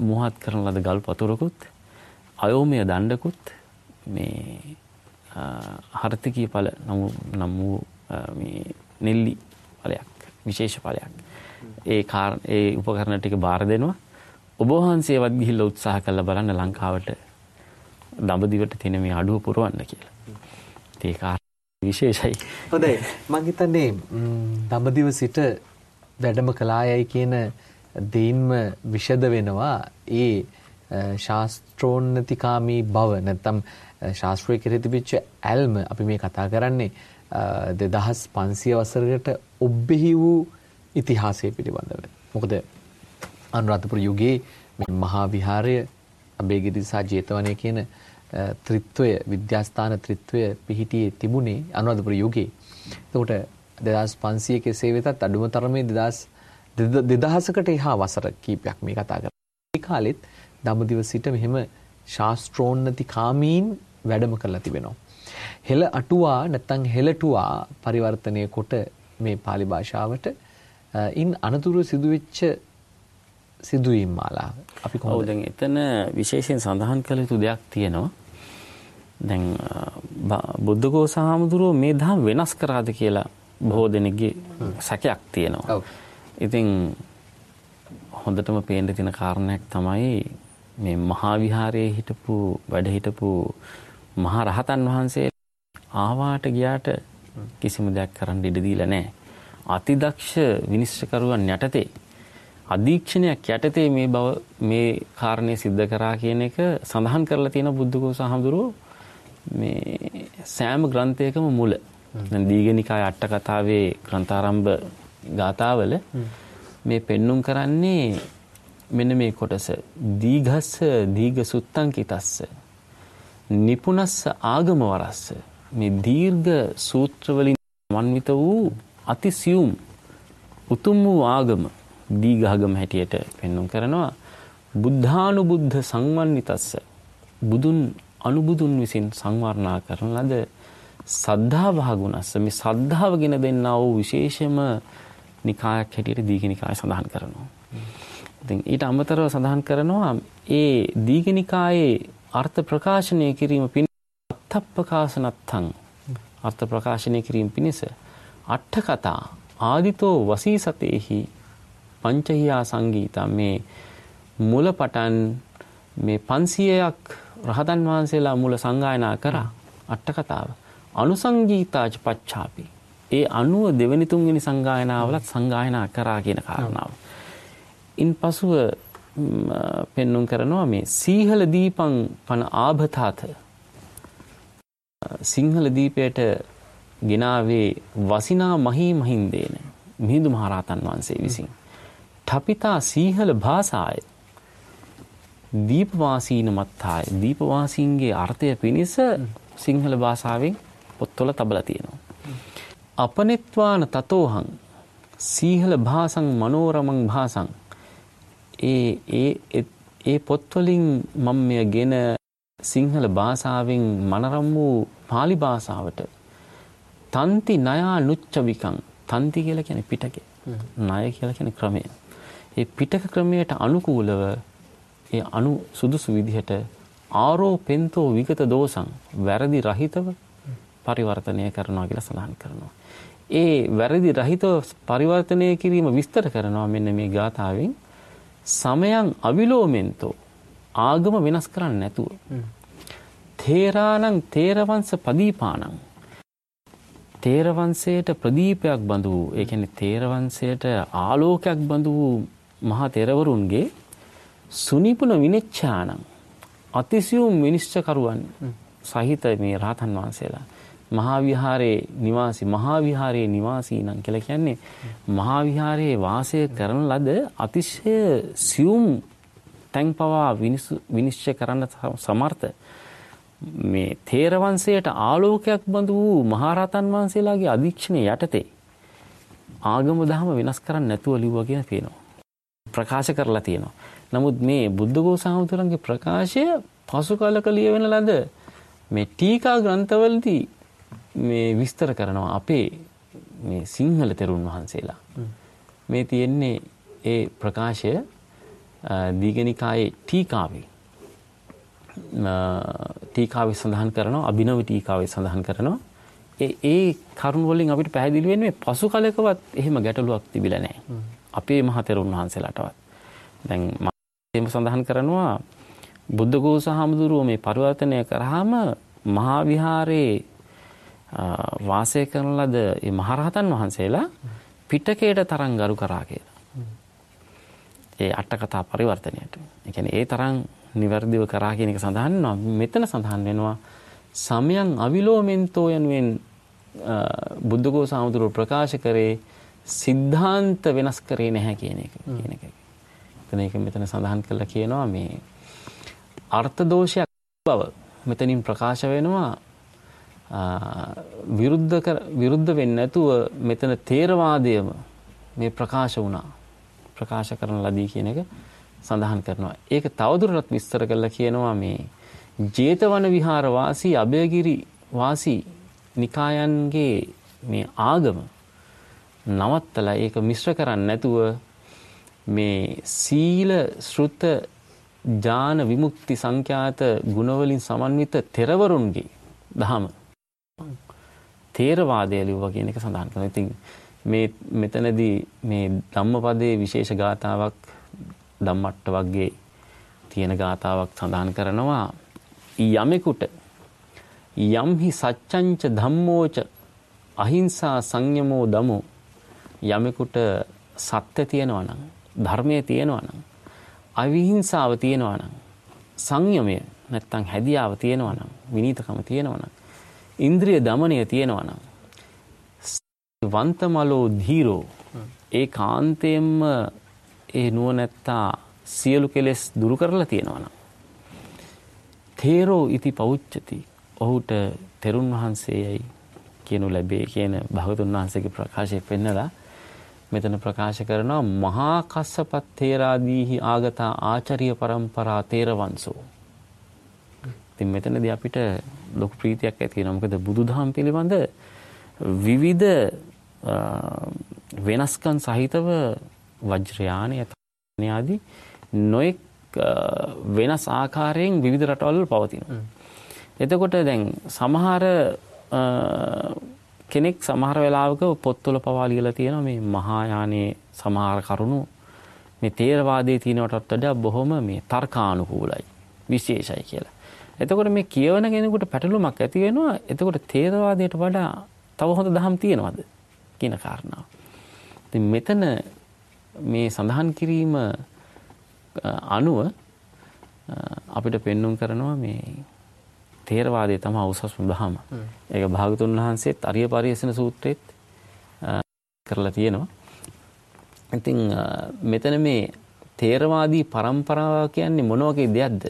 මුවහත් කරන ලද ගල් පතුරකුත් අයෝමය දණ්ඩකුත් මේ හරතකී ඵල නම් වූ මේ නෙල්ලි ඵලයක් විශේෂ ඵලයක්. ඒ කාර ඒ උපකරණ ටික බාර දෙනවා. ඔබ වහන්සේවත් ගිහිල්ලා උත්සාහ කරලා බලන්න ලංකාවට දඹදිවට තියෙන මේ අඩුව පුරවන්න කියලා. ඒක විශේෂයි. හොඳයි. මම හිතන්නේ දඹදිව සිට වැඩම කළායයි කියන දෙයින්ම විෂද වෙනවා. ඒ ශාස්ත්‍රෝන්නතිකාමී බව නැත්නම් ශාස්ත්‍රයේ කෙරෙහි තිබිච්ච ඇල්ම අපි මේ කතා කරන්නේ 2500 වසරකට ඔබ්බෙහි වූ ඉතිහාසය පිළිබඳව. මොකද අනුරාධපුර යුගයේ මේ මහා විහාරය අබේගිරි සහ ජේතවනය කියන ත්‍රිත්වය විද්‍යාස්ථාන ත්‍රිත්වය පිහිටියේ තිබුණේ අනුරාධපුර යුගයේ. එතකොට 2500 කෙසේ වෙතත් අඩුම තරමේ 2000කට එහා වසර කීපයක් මේ කතා කරන්නේ. ඒ කාලෙත් දඹදිව සිට මෙහෙම ශාස්ත්‍රෝන්නති කාමීන් වැඩම කරලා තිබෙනවා. හෙළ අටුවා නැත්නම් හෙළටුවා පරිවර්තනය කොට මේ pāli භාෂාවට ඉන් අනතුරු සිදුවෙච්ච සිදුවීම් මාලාව. අපි කොහොමද දැන් එතන විශේෂයෙන් සඳහන් කළ යුතු දෙයක් තියෙනවා. දැන් බුද්ධඝෝස හාමුදුරුව මේ දහම් වෙනස් කරාද කියලා බොහෝ දෙනෙක්ගේ සැකයක් තියෙනවා. ඉතින් හොඳටම පේන්න තියෙන කාරණයක් තමයි මේ මහා විහාරයේ හිටපු වැඩ හිටපු මහා රහතන් වහන්සේ ආවාට ගියාට කිසිම දෙයක් කරන්න ඉඩ දීලා නැහැ. අතිදක්ෂ විනිශ්චයකරුවන් යටතේ අධීක්ෂණයක් යටතේ මේ බව මේ කාරණේ सिद्ध කරා කියන එක සඳහන් කරලා තියෙන බුද්ධඝෝස හඳුරෝ මේ සෑම ග්‍රන්ථයකම මුල. දැන් දීඝනිකාය අට කතාවේ ග්‍රන්ථාරම්භ ගාථාවල මේ පෙන්눔 කරන්නේ මෙන්න මේ කොටස. දීඝස්ස දීඝ සුත්තංකිතස්ස නිපුනස්ස ආගම වරස්ස මේ දීර්ඝ සූත්‍ර වලින් මන්විත වූ අතිසියුම් උතුම් වූ ආගම දීඝාගම හැටියට පෙන්වුම් කරනවා. බුද්ධානුබුද්ධ සංවන්විතස්ස බුදුන් අනුබුදුන් විසින් සංවර්ණා කරන ලද සද්ධා භාගුණස්ස මේ සද්ධාව ගෙන දෙන්නා වූ විශේෂම නිකායක් හැටියට දීඝනිකාය සඳහන් කරනවා. ඉතින් ඊට අමතරව සඳහන් කරනවා ඒ දීඝනිකායේ අර්ථ ප්‍රකාශනය කිරීම පිණිස අත්ථප්පකාසනත්තං. අර්ථ ප්‍රකාශනය කිරීම පිණිස අට්ඨ කතා ආදිතෝ වසී සතේහි පංචහියා සංගීතා මේ මුල පටන් මේ 500ක් රහතන් වහන්සේලා මුල සංගායනා කරා. අට්ඨ කතාව. අනුසංගීතාච පච්චාපි ඒ අනුව දෙවෙනි තුන්වෙනි සංගායනාවලත් සංගායනා කරා කියන කාරණාව. ඉන් පසුව පෙන්නුම් කරනවා මේ සීහල දීපං පන ආභතාත සිංහල දීපයට ගෙනාවේ වසිනා මහී මහින්දේන මිහිඳු මහරහතන් වහන්සේ විසින්. ඨපිතා සීහල භාසාය දීපවාසීන මත්තාය දීපවාසීන්ගේ අර්ථය පිණිස සිංහල භාෂාවෙන් පොත්වල තබලා තියෙනවා. අපනෙත්වාන තතෝහං සීහල භාසං මනෝරමං භාසං ඒ ඒ ඒ පොත්වලින් මම මෙය ගෙන සිංහල භාෂාවෙන් මනරම් වූ pāli භාෂාවට තන්ති නයා නුච්චවිකං තන්ති කියලා කියන්නේ පිටකය. ණය කියලා කියන්නේ ක්‍රමය. ඒ පිටක ක්‍රමයට අනුකූලව ඒ අනු සුදුසු විදිහට ආරෝපෙන්තෝ විගත දෝසං වැරදි රහිතව පරිවර්තනය කරනවා කියලා සඳහන් කරනවා. ඒ වැරදි රහිතව පරිවර්තනය කිරීම විස්තර කරනවා මෙන්න මේ ගාථාවෙන්. සමයන් අවිලෝමෙන්තෝ. ආගම වෙනස් කරන්නේ නැතුව. තේරානං තේරවංශ පදීපානං තේරවංශයට ප්‍රදීපයක් බඳු වූ ඒ කියන්නේ තේරවංශයට ආලෝකයක් බඳු වූ මහා තෙරවරුන්ගේ සුනිපුන විනිච්ඡානං. අතිසියුම් විනිශ්චකරුවන්. සහිත මේ රාතන් වහන්සේලා මහා විහාරයේ නිවාසී මහා විහාරයේ නිවාසී නම් කියලා කියන්නේ මහා විහාරයේ වාසය කරන ලද අතිශය සියුම් තැන් පවා විනිශ්චය කරන්න සමර්ථ මේ තේරවංශයට ආලෝකයක් බඳු වූ මහරහතන් වහන්සේලාගේ අධීක්ෂණය යටතේ ආගම දහම වෙනස් කරන්න නැතුව ලිව්වා කියන පේනවා. ප්‍රකාශ කරලා තියෙනවා. නමුත් මේ බුද්ධඝෝස හාමුදුරන්ගේ ප්‍රකාශය පසු කලක ලියවෙන ලද මේ ටීකා ග්‍රන්ථවලදී මේ විස්තර කරනවා අපේ මේ සිංහල තෙරුන් වහන්සේලා. මේ තියෙන්නේ ඒ ප්‍රකාශය දීගනිකායේ ටීකාවේ ටීකාවේ සඳහන් කරනවා අභිනව ටීකාවේ සඳහන් කරනවා ඒ ඒ කරුණ වලින් අපිට පැහැදිලි වෙන්නේ පසු කලකවත් එහෙම ගැටලුවක් තිබිලා නැහැ. අපේ මහතෙරුන් වහන්සේලාටවත්. දැන් මම සඳහන් කරනවා බුද්ධඝෝස හාමුදුරුවෝ මේ පරිවර්තනය කරාම මහා විහාරයේ වාසය කරන ලද මේ මහරහතන් වහන්සේලා පිටකයට තරම් ගරු කරා කියලා. ඒ අට කතා පරිවර්තනයට. ඒ කියන්නේ ඒ තරම් નિවර්දිව කරා කියන එක සඳහන් වෙනවා. මෙතන සඳහන් වෙනවා සමයන් අවිලෝමෙන්තෝ යනුවෙන් බුද්ධකෝ සාමුදුරුව ප්‍රකාශ කරේ සිද්ධාන්ත වෙනස් කරේ නැහැ කියන එක කියන එක. එතන ඒක මෙතන සඳහන් කරලා කියනවා මේ අර්ථ දෝෂයක් බව මෙතනින් ප්‍රකාශ වෙනවා විරුද්ධ විරුද්ධ වෙන්නේ නැතුව මෙතන තේරවාදයම මේ ප්‍රකාශ වුණා. ප්‍රකාශ කරන ලදී කියන එක සඳහන් කරනවා. ඒක තවදුරටත් විස්තර කරලා කියනවා මේ ජේතවන විහාර වාසී අභයගිරි වාසී නිකායන්ගේ මේ ආගම නවත්තලා ඒක මිශ්‍ර කරන්නේ නැතුව මේ සීල ශ්‍රුත ඥාන විමුක්ති සංඛ්‍යාත ගුණවලින් සමන්විත තෙරවරුන්ගේ දහම තේරවාදය ලිව්වා කියන එක සඳහන් කරනවා. ඉතින් මේ මෙතනදී මේ ධම්මපදයේ විශේෂ ගාතාවක් ධම්මට්ට වර්ගයේ තියෙන ගාතාවක් සඳහන් කරනවා යමෙකුට යම්හි සච්චංච ධම්මෝච අහිංසා සංයමෝ දමෝ යමෙකුට සත්‍ය තියෙනවා නම් ධර්මයේ තියෙනවා නම් අවිහිංසාව තියෙනවා නම් සංයමය නැත්තම් හැදියාව තියෙනවා නම් විනීතකම තියෙනවා නම් ඉන්ද්‍රිය দমনය තියෙනවා නම් වන්තමලෝ ධීරෝ ඒ කාන්තයෙන්ම ඒ නුවණැත්තා සියලු කෙලෙස් දුරු කරලා තියෙනවා නම් තේරෝ ඉති පෞච්චති ඔහුට තෙරුන් වහන්සේයි කියනු ලැබේ කියන භගතුන් වහන්සේගේ ප්‍රකාශය පෙන්නලා මෙතන ප්‍රකාශ කරනවා මහා කස්සපත් තේරාදීහි ආගතා ආචාර්ය પરම්පරා තේරවංශෝ. ඉතින් මෙතනදී අපිට ලොකු ප්‍රීතියක් ඇති වෙනවා. මොකද බුදුදහම පිළිබඳ විවිධ වෙනස්කම් සහිතව වජ්‍රයානය ආදී නොඑක් වෙනස් ආකාරයෙන් විවිධ රටවල් පවතිනවා. එතකොට දැන් සමහර කෙනෙක් සමහර වෙලාවක පොත්වල පවා ලියලා තියෙනවා මේ මහායානයේ සමහර කරුණු මේ තේරවාදයේ තියෙනටත් වඩා බොහොම මේ තර්කානුකූලයි විශේෂයි කියලා. එතකොට මේ කියවන කෙනෙකුට පැටලුමක් ඇති වෙනවා. එතකොට තේරවාදයට වඩා තව හොඳ දහම් තියෙනවද කියන කාරණාව. ඉතින් මෙතන මේ සඳහන් කිරීම අනුව අපිට පෙන්눔 කරනවා මේ තේරවාදය තමයි උසස්ම දහම. ඒක භාගතුන් වහන්සේත් අරිය පරිශන සූත්‍රෙත් කරලා තියෙනවා. ඉතින් මෙතන මේ තේරවාදී પરම්පරාව කියන්නේ මොන වගේ දෙයක්ද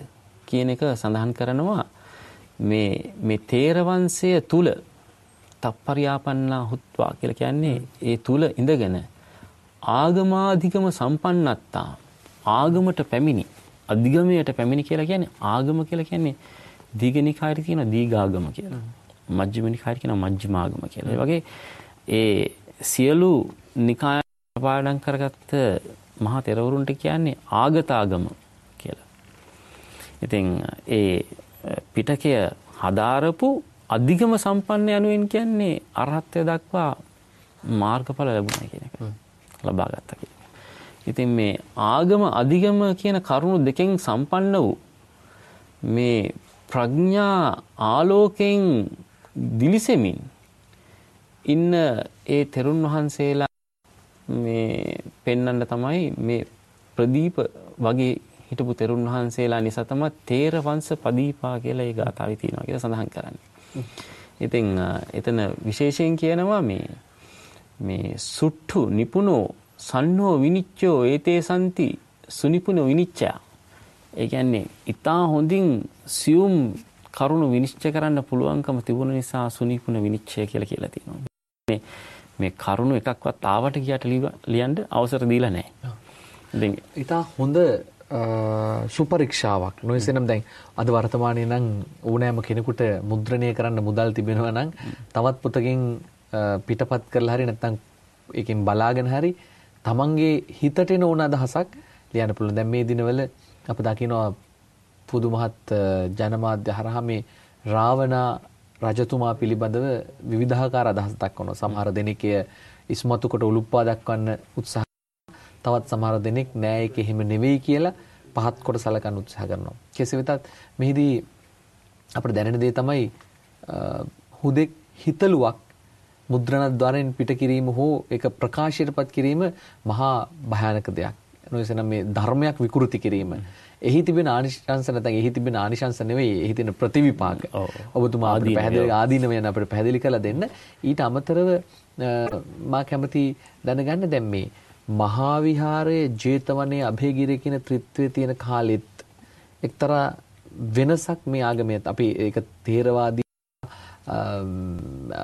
කියන එක සඳහන් කරනවා මේ මේ තේරවංශය තුල තප්පරියාපන්නා හුත්වා කියලා කියන්නේ ඒ තුල ඉඳගෙන ආගමාධිකම සම්පන්නත්තා ආගමට පැමිණි අධිගමයට පැමිණි කියලා කියන්නේ ආගම කියලා කියන්නේ දීඝනිකායේ තියෙන දීඝාගම කියලා. මජ්ක්‍ධිම නිකායේ කියන මජ්ක්‍ධිමාගම කියලා. ඒ වගේ ඒ සියලු නිකාය පාඩම් කරගත්ත මහා තෙරවරුන්ට කියන්නේ ආගතාගම කියලා. ඉතින් ඒ පිටකය හදාරපු අධිගම සම්පන්න යනුවෙන් කියන්නේ අරහත්ත්වය දක්වා මාර්ගඵල ලැබුණා කියන එක. ලබා ගත්තා කියන එක. ඉතින් මේ ආගම අධිගම කියන කරුණු දෙකෙන් සම්පන්න වූ මේ ප්‍රඥා ආලෝකයෙන් දිලිසෙමින් ඉන්න ඒ තෙරුන් වහන්සේලා මේ පෙන්වන්න තමයි මේ ප්‍රදීප වගේ හිටපු තෙරුන් වහන්සේලා නිසා තමයි තේර වංශ පදීපා කියලා ඒ ගාථාවේ තියෙනවා කියලා සඳහන් කරන්නේ. ඉතින් එතන විශේෂයෙන් කියනවා මේ මේ සුට්ඨු නිපුනෝ සන්නෝ විනිච්ඡෝ ඒතේ සම්ති සුනිපුන විනිච්ඡා ඒ කියන්නේ ඊටා හොඳින් සියුම් කරුණු විනිශ්චය කරන්න පුළුවන්කම තිබුණ නිසා සුනිපුන විනිශ්චය කියලා කියලා තියෙනවා. මේ මේ කරුණු එකක්වත් ආවට ගියට ලියන්න අවසර දීලා නැහැ. ඉතින් ඊටා හොඳ සුපරීක්ෂාවක් නොයසනම් දැන් අද වර්තමානයේ නම් ඕනෑම කෙනෙකුට මුද්‍රණය කරන්න මුදල් තිබෙනවා නම් තවත් පොතකින් පිටපත් කරලා හරි නැත්නම් ඒකෙන් බලාගෙන හරි තමන්ගේ හිතට එන ඕන අදහසක් ලියන්න පුළුවන්. දැන් මේ දිනවල අප දකිනවා පුදුමහත් ජනමාධ්‍ය හරහා මේ රාවණා රජතුමා පිළිබඳව විවිධාකාර අදහස් දක්වනවා. සමහර දෙනෙක් ඉස්මතු කොට උලුප්පා දක්වන්න උත්සාහ තවත් සමහර දෙනෙක් නෑ ඒක එහෙම නෙවෙයි කියලා පහත් කොට සලකන්න උත්සාහ කරනවා. කෙසේ වෙතත් මෙහිදී අපිට දැනෙන දේ තමයි හුදෙක් හිතලුවක් මුද්‍රණ ద్వාරයෙන් පිට කිරීම හෝ ඒක ප්‍රකාශයටපත් කිරීම මහා භයානක දෙයක්. නොයසනම් මේ ධර්මයක් විකෘති කිරීම. එහි තිබෙන ආනිශංස නැත්නම් එහි තිබෙන ආනිශංස නෙවෙයි එහි තියෙන ප්‍රතිවිපාක. ඔබතුමා අපිට පැහැදිලි ආදීනව යන අපිට පැහැදිලි කරලා දෙන්න. ඊට අමතරව මා කැමති දැනගන්න දැන් මේ මහා විහාරයේ ජේතවනයේ અભේගිරිය කියන ත්‍රිත්වයේ තියෙන කාලෙත් එක්තරා වෙනසක් මේ ආගමෙත් අපි ඒක තේරවාදී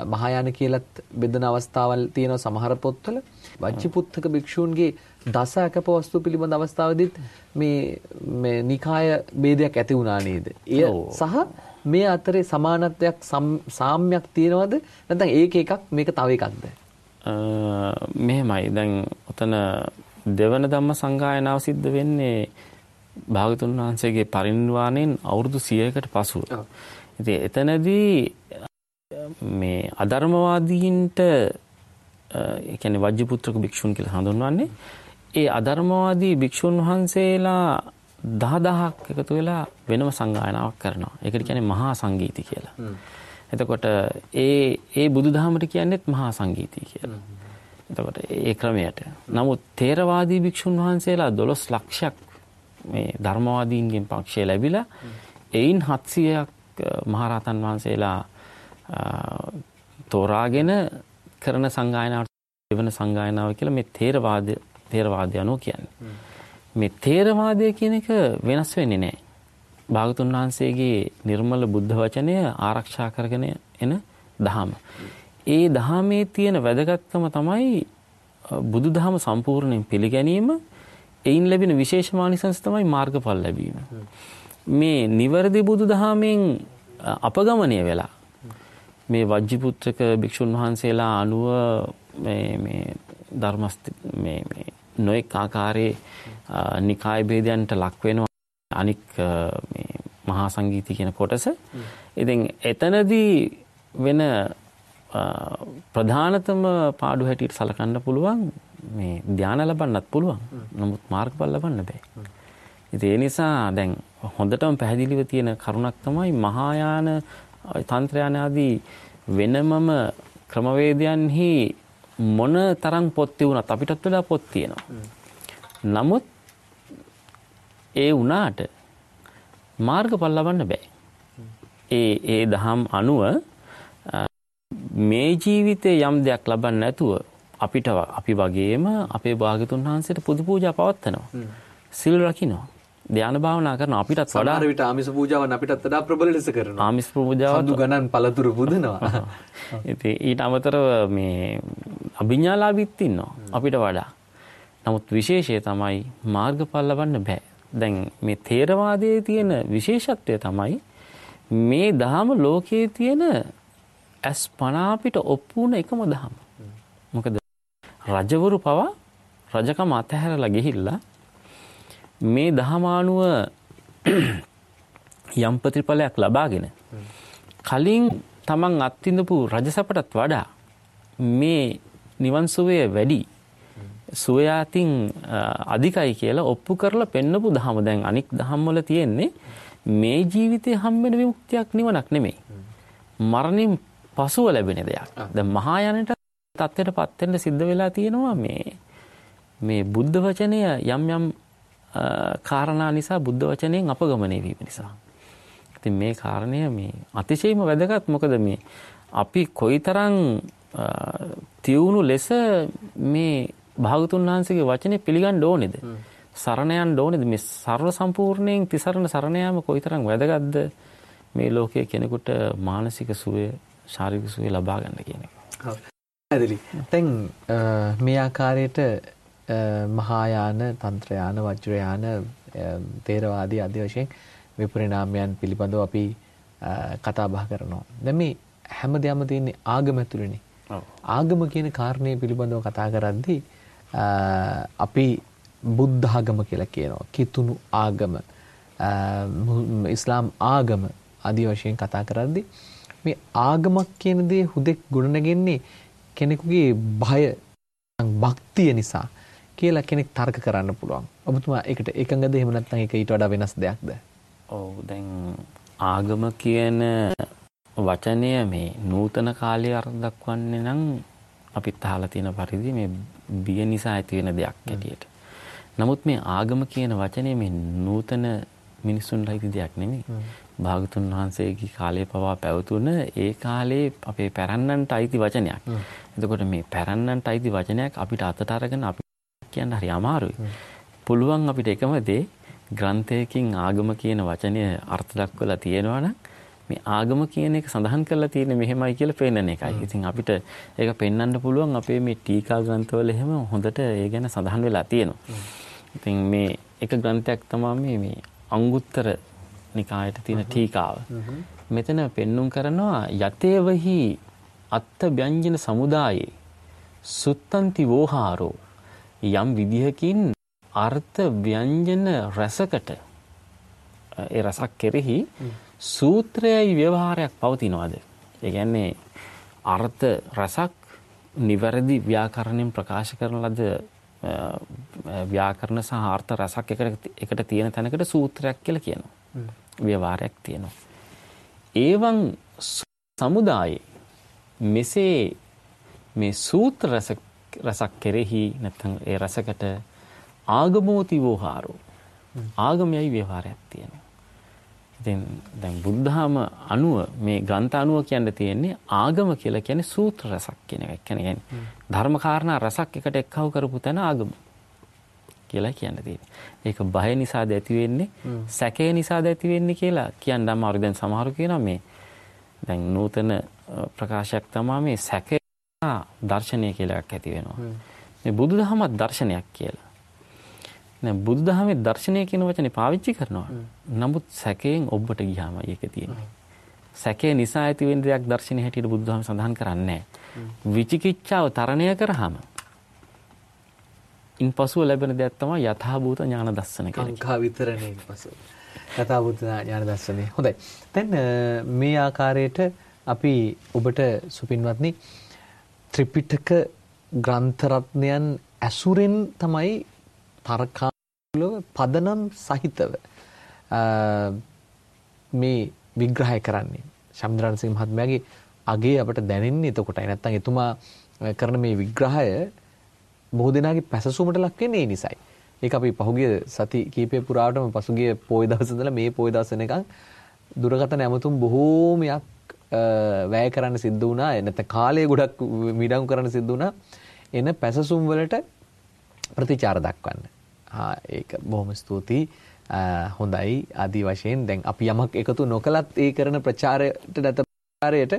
මහායාන කියලත් බෙදෙන අවස්ථාවල් තියෙනවා සමහර පොත්වල වජ්ජිපුත්තක භික්ෂූන්ගේ දස අකප වස්තු පිළිබඳ අවස්ථාවේදීත් මේ මේ නිකාය ભેදයක් ඇති වුණා නේද? ඒ සහ මේ අතරේ සමානත්වයක් සාම්‍යක් තියෙනවද? නැත්නම් ඒක එකක් මේක තව එකක්ද? මෙහෙමයි. දැන් ඔතන දෙවන ධම්ම සංගායනාව සිද්ධ වෙන්නේ භාගතුන් වහන්සේගේ පරිනිර්වාණයෙන් අවුරුදු 100කට පසුව. ඉතින් එතනදී මේ අධර්මවාදීන්ට ඒ කියන්නේ වජ්ජපුත්‍රක භික්ෂුන් කියලා හඳුන්වන්නේ ඒ අධර්මවාදී භික්ෂුන් වහන්සේලා දහ දහක් එකතු වෙලා වෙනම සංගායනාවක් කරනවා. ඒකට කියන්නේ මහා සංගීති කියලා. එතකොට ඒ ඒ බුදුදහමට කියන්නේත් මහා සංගීති කියලා. එතකොට ඒ ක්‍රමයට. නමුත් තේරවාදී භික්ෂුන් වහන්සේලා 12 ලක්ෂයක් මේ ධර්මවාදීන්ගෙන් පක්ෂය ලැබිලා එයින් 700ක් මහරහතන් වහන්සේලා තෝරාගෙන කරන සංගායනාවට දෙවන සංගායනාව කියලා මේ තේරවාද තේරවාදය අනුව කියන්නේ. මේ තේරවාදය කියන එක වෙනස් වෙන්නේ නැහැ. භාගතුන් වහන්සේගේ නිර්මල බුද්ධ වචනය ආරක්ෂා කරගෙන එන දහම. ඒ දහමේ තියෙන වැදගත්කම තමයි බුදුදහම සම්පූර්ණයෙන් පිළිගැනීම එයින් ලැබෙන විශේෂමානිසංස තමයි මාර්ගඵල ලැබීම. මේ නිවැරදි බුදුදහමෙන් අපගමනය වෙලා මේ වජ්ජිපුත්‍රක භික්ෂුන් වහන්සේලා අනුව මේ මේ ධර්මස්ත මේ මේ නොඑක් ආකාරයේ නිකාය ભેදයන්ට ලක් වෙනවා අනික් මහා සංගීතය කියන කොටස. ඉතින් එතනදී වෙන ප්‍රධානතම පාඩු හැටියට සලකන්න පුළුවන් මේ ධානය ලබන්නත් පුළුවන්. නමුත් මාර්ගඵල ලබන්න බෑ. ඉතින් ඒ නිසා දැන් හොඳටම පැහැදිලිව තියෙන කරුණක් තමයි මහායාන තන්ත්‍රයාන ආදී වෙනමම ක්‍රමවේදයන්හි මොන තරම් පොත් තියුණත් අපිටත් වඩා පොත් තියෙනවා. නමුත් ඒ වුණාට මාර්ගඵල ලබන්න බෑ. ඒ ඒ දහම් අනුව මේ ජීවිතේ යම් දෙයක් ලබන්න නැතුව අපිට අපි වගේම අපේ භාගතුන් වහන්සේට පුදු පූජා පවත්වනවා. සිල් රකින්නවා. ධාන භාවනා කරන අපිටත් වඩා සමහර විට ආමිස පූජාවන් අපිටත් වඩා ප්‍රබල ලෙස කරනවා. ආමිස පූජාව සඳු ගණන් පළතුරු පුදනවා. [LAUGHS] ඉතින් ඊට අමතරව මේ අභිඥාලාභීත් ඉන්නවා අපිට වඩා. නමුත් විශේෂය තමයි මාර්ගඵල ලබන්න බෑ. දැන් මේ තේරවාදයේ තියෙන විශේෂත්වය තමයි මේ දහම ලෝකයේ තියෙන ඇස් පනා අපිට ඔප්පු වුණ එකම දහම. මොකද රජවරු පවා රජකම අතහැරලා ගිහිල්ලා මේ දහමානුව [CLEARS THROAT] යම් ප්‍රතිඵලයක් ලබාගෙන කලින් තමන් අත්විඳපු රජසපටත් වඩා මේ නිවන් සුවය වැඩි සුවයාතින් අධිකයි කියලා ඔප්පු කරලා පෙන්නපු දහම දැන් අනික් දහම් වල තියෙන්නේ මේ ජීවිතේ හම්බෙන විමුක්තියක් නිවනක් නෙමෙයි. මරණින් පසුව ලැබෙන දෙයක්. දැන් මහායානට தත්ත්වයටපත් වෙන්න සිද්ධ වෙලා තියෙනවා මේ මේ බුද්ධ වචනය යම් යම් කාරණා නිසා බුද්ධ වචනයෙන් අපගමනය වීම නිසා. ඉතින් මේ කාරණය මේ අතිශයින්ම වැදගත් මොකද මේ අපි කොයිතරම් තියුණු ලෙස මේ භාගතුන් වහන්සේගේ වචනේ පිළිගන්න ඕනේද? සරණ යන්න ඕනේද? මේ ਸਰව සම්පූර්ණයෙන් තිසරණ සරණ යාම කොයිතරම් වැදගත්ද මේ ලෝකයේ කෙනෙකුට මානසික සුවය, ශාරීරික සුවය ලබා ගන්න කියන එක. ඔව්. පැහැදිලි. දැන් මේ ආකාරයට මහායාන, තන්ත්‍රයාන, වජ්‍රයාන, තේරවාදී ආදී වශයෙන් විපරිණාමයන් පිළිබඳව අපි කතා බහ කරනවා. දැන් මේ හැම දෙයක්ම තියෙන්නේ ආගම ඇතුළේනේ. ආගම කියන කාරණේ පිළිබඳව කතා කරද්දී අපි බුද්ධ ආගම කියලා කියනවා. කිතුණු ආගම, ඉස්ලාම් ආගම ආදී වශයෙන් කතා කරද්දී මේ ආගමක් කියන දේ හුදෙක් ගොඩනගන්නේ කෙනෙකුගේ බය භක්තිය නිසා කියලා කෙනෙක් තර්ක කරන්න පුළුවන්. ඔබතුමා ඒකට එකඟද එහෙම නැත්නම් ඒක ඊට වඩා වෙනස් දෙයක්ද? ඔව් දැන් ආගම කියන වචනය මේ නූතන කාලයේ අර්ථ දක්වන්නේ නම් අපිත් අහලා තියෙන පරිදි මේ බිය නිසා ඇති වෙන දෙයක් ඇටියට. නමුත් මේ ආගම කියන වචනේ මේ නූතන මිනිසුන්ට අයිති දෙයක් නෙමෙයි. භාගතුන් වහන්සේගේ කාලේ පවා පැවතුන ඒ කාලේ අපේ පැරන්නන්ට අයිති වචනයක්. එතකොට මේ පැරන්නන්ට අයිති වචනයක් අපිට අතට අරගෙන අපි කියන්න හරි අමාරුයි. පුළුවන් අපිට එකම දේ ග්‍රන්ථයකින් ආගම කියන වචනය අර්ථ දක්වලා තියෙනවා නම් මේ ආගම කියන එක සඳහන් කරලා තියෙන්නේ මෙහෙමයි කියලා පෙන්නන එකයි. ඉතින් අපිට ඒක පෙන්වන්න පුළුවන් අපේ මේ ටීකා ග්‍රන්ථවල එහෙම හොඳට ඒ ගැන සඳහන් වෙලා තියෙනවා. ඉතින් මේ එක ග්‍රන්ථයක් තමයි මේ අංගුත්තර නිකායට තියෙන ටීකාව. මෙතන පෙන්눔 කරනවා යතේවහි අත්ත ව්‍යංජන සමුදායේ සුත්තන්ති වෝහාරෝ යම් විදිහකින් අර්ථ ව්‍යංජන රසකට ඒ රසක් කෙරෙහි සූත්‍රයයි ව්‍යවහාරයක් පවතිනවාද? ඒ කියන්නේ අර්ථ රසක් නිවැරදි ව්‍යාකරණයෙන් ප්‍රකාශ කරන ලද ව්‍යාකරණ සහ අර්ථ රසක් එකට තියෙන තැනකට සූත්‍රයක් කියලා කියනවා. ව්‍යවහාරයක් තියෙනවා. ඒවන් සමුදායේ මෙසේ මේ සූත්‍ර රස රසක් කෙරෙහි නැත්නම් ඒ රසකට ආගමෝති වෝහාරෝ ආගමයි ව්‍යවහාරයක් තියෙනවා. ඉතින් දැන් බුද්ධාම අනුව මේ ග්‍රන්ථ අනුව කියන්න තියෙන්නේ ආගම කියලා කියන්නේ සූත්‍ර රසක් කියන එක. කියන්නේ ධර්ම කාරණා රසක් එකට එක්කව කරපු තැන ආගම කියලා කියන්න තියෙන්නේ. ඒක බය නිසාද ඇති වෙන්නේ, සැකේ නිසාද ඇති වෙන්නේ කියලා කියන්න අමාරු. දැන් සමහරු කියනවා මේ දැන් නූතන ප්‍රකාශයක් තමයි මේ සැකේ දර්ශනය කියලා එකක් ඇති වෙනවා. මේ බුදුදහමත් දර්ශනයක් කියලා. නෑ බුදුදහමේ දර්ශනය කියන වචනේ පාවිච්චි කරනවා. නමුත් සැකයෙන් ඔබට ගියාමයි ඒක තියෙන්නේ. සැකේ නිසා ඇති වෙන දෙයක් දර්ශනය හැටියට බුදුදහම සඳහන් කරන්නේ විචිකිච්ඡාව තරණය කරාම ඉන්පසුව ලැබෙන දෙයක් තමයි යථාභූත ඥාන දර්ශන කියලා. අංකා විතරනේ ඉන්පසුව. යථාභූත ඥාන දර්ශනේ. හොඳයි. දැන් මේ ආකාරයට අපි ඔබට සුපින්වත්නි ත්‍රිපිටක ග්‍රන්ථ රත්නයන් ඇසුරෙන් තමයි තර්කානුකූලව පදනම් සහිතව මේ විග්‍රහය කරන්නේ. ශම්ද්‍රාන් සිංහ මහත්මයාගේ අගේ අපට දැනෙන්නේ එතකොටයි. නැත්තම් එතුමා කරන මේ විග්‍රහය බොහෝ දෙනාගේ පැසසුමට ලක් වෙන්නේ ඒ නිසයි. ඒක අපි පහුගිය සති කීපය පුරාවටම පසුගිය පොය දවස් ඉඳලා මේ පොය දවස් වෙනකන් දුරකථන ඇමතුම් බොහෝමයක් වැය කරන්න සිද්ධ වුණා. නැත්නම් කාලය ගොඩක් මිඩංගු කරන්න සිද්ධ වුණා. එන පැසසුම් වලට ප්‍රතිචාර දක්වන්න. හා ඒක බොහොම ස්තුතියි. හොඳයි ආදි වශයෙන් දැන් අපි යමක් එකතු නොකලත් ඒ කරන ප්‍රචාරයට දත ප්‍රචාරයට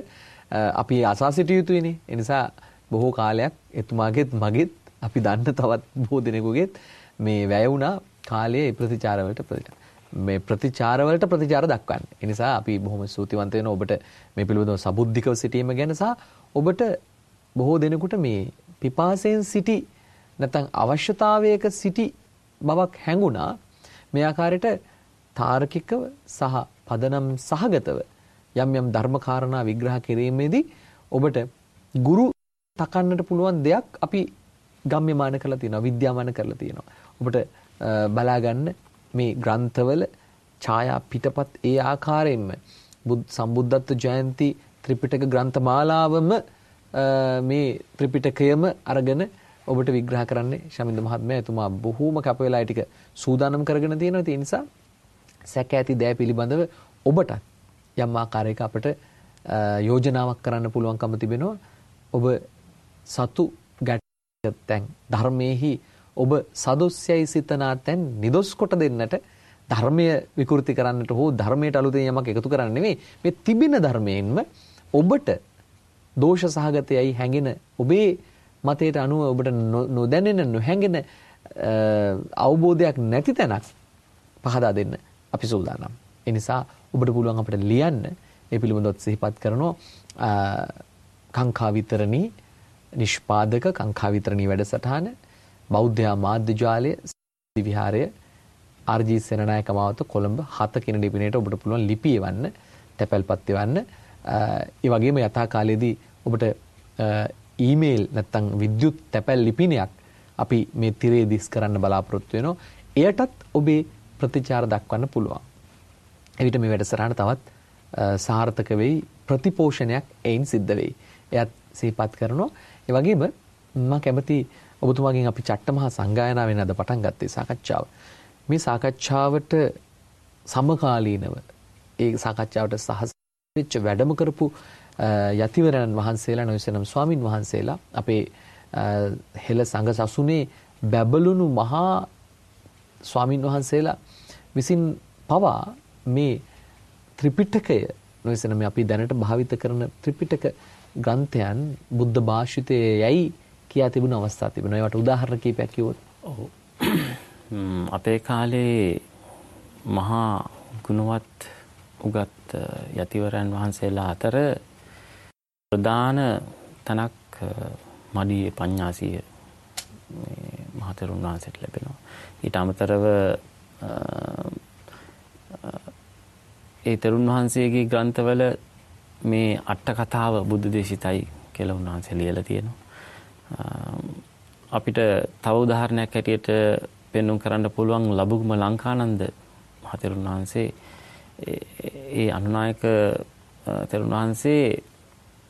අපි අසා සිටිය යුතුයිනේ. ඒ නිසා බොහෝ කාලයක් එතුමාගෙත් මගෙත් අපි දන්න තවත් බොහෝ දෙනෙකුගෙත් මේ වැය වුණා කාලයේ ප්‍රතිචාර වලට ප්‍රතිචාර මේ ප්‍රතිචාර වලට ප්‍රතිචාර දක්වන්න. ඒ නිසා අපි බොහොම ස්තුතිවන්ත වෙනවා ඔබට මේ පිළිබඳව සබුද්ධිකව සිටීම ගැන සහ ඔබට බොහෝ දෙනෙකුට මේ පිපාසයෙන් සිටි නැත්නම් අවශ්‍යතාවයක සිටි බවක් හැඟුණා. මේ ආකාරයට තාර්කිකව සහ පදනම් සහගතව යම් යම් ධර්මකාරණා විග්‍රහ කිරීමේදී ඔබට ගුරු තකන්නට පුළුවන් දෙයක් අපි ගම්‍යමාන කරලා තියෙනවා විද්‍යාමාන කරලා තියෙනවා. ඔබට බලා ගන්න මේ ග්‍රන්ථවල ඡායා පිටපත් ඒ ආකාරයෙන්ම සම්බුද්ධත්ව ජයන්ති ත්‍රිපිටක ග්‍රන්ථ මාලාවම මේ ත්‍රිපිටකයම අරගෙන ඔබට විග්‍රහ කරන්නේ ශමින්ද මහත්මයා එතුමා බොහෝම කැප වෙලා ටික සූදානම් කරගෙන තියෙනවා. ඒ නිසා සැක ඇති දෑ පිළිබඳව ඔබට යම් ආකාරයක අපට යෝජනාවක් කරන්න පුළුවන්කම තිබෙනවා. ඔබ සතු ගැටයන් ධර්මයේහි ඔබ සදොස්සයයි සිතනා තැන් නිදොස් කොට දෙන්නට ධර්මය විකෘති කරන්නට හෝ ධර්මයට අලුතෙන් යමක් එකතු කරන්න නෙවෙයි මේ තිබෙන ධර්මයෙන්ම ඔබට දෝෂ සහගතයයි හැඟෙන ඔබේ මතයට අනුව ඔබට නොදැනෙන නොහැඟෙන අවබෝධයක් නැති තැනක් පහදා දෙන්න අපි සූදානම්. ඒ නිසා ඔබට පුළුවන් අපිට ලියන්න ඒ පිළිබඳව සිහිපත් කරනවා කාංකා විතරණී නිෂ්පාදක කාංකා විතරණී වැඩසටහන බෞද්ධ මාධ්‍ය ජාලය විහාරය ආර්.ජී. සේනනායක මාවත කොළඹ 7 කින ලිපිනයට ඔබට පුළුවන් ලිපි එවන්න, තැපැල්පත් එවන්න. ඒ වගේම යථා කාලයේදී ඔබට ඊමේල් නැත්නම් විද්‍යුත් තැපැල් ලිපිනයක් අපි මේ තිරේ දිස් කරන්න බලාපොරොත්තු වෙනවා. එයටත් ඔබේ ප්‍රතිචාර දක්වන්න පුළුවන්. එවිට මේ වැඩසටහන තවත් සාර්ථක වෙයි ප්‍රතිපෝෂණයක් එයින් සිද්ධ වෙයි. එයත් සිහිපත් කරනවා. ඒ වගේම මම කැමති ඔබතුමාගෙන් අපි චට්ටමහා සංගායනාවෙන් අද පටන් ගත්තේ සාකච්ඡාව. මේ සාකච්ඡාවට සමකාලීනව ඒ සාකච්ඡාවට සහසෙච්ච වැඩම කරපු යතිවරයන් වහන්සේලා නොයසනම් ස්වාමින් වහන්සේලා අපේ හෙළ සංඝ සසුනේ බැබළුණු මහා ස්වාමින් වහන්සේලා විසින් පවා මේ ත්‍රිපිටකය නොයසනම් අපි දැනට භාවිත කරන ත්‍රිපිටක ග්‍රන්ථයන් බුද්ධ භාෂිතයේ යයි කියා තිබුණු අවස්ථා තිබෙනවා. ඒවට උදාහරණ කීපයක් කිව්වොත්. ඔව්. අපේ කාලේ මහා ගුණවත් උගත් යතිවරයන් වහන්සේලා අතර ප්‍රධාන තනක් මඩියේ පඤ්ඤාසිය මේ මහතෙරුන් වහන්සේට ලැබෙනවා. ඊට අමතරව ඒ තෙරුන් වහන්සේගේ ග්‍රන්ථවල මේ අට කතාව බුද්ධ දේශිතයි කියලා උන්වහන්සේ ලියලා තියෙනවා. අපිට තව උදාහරණයක් හැටියට පෙන්වුම් කරන්න පුළුවන් ලබුගම ලංකානන්ද මහතෙරුන් වහන්සේ ඒ අනුනායක තෙරුන් වහන්සේ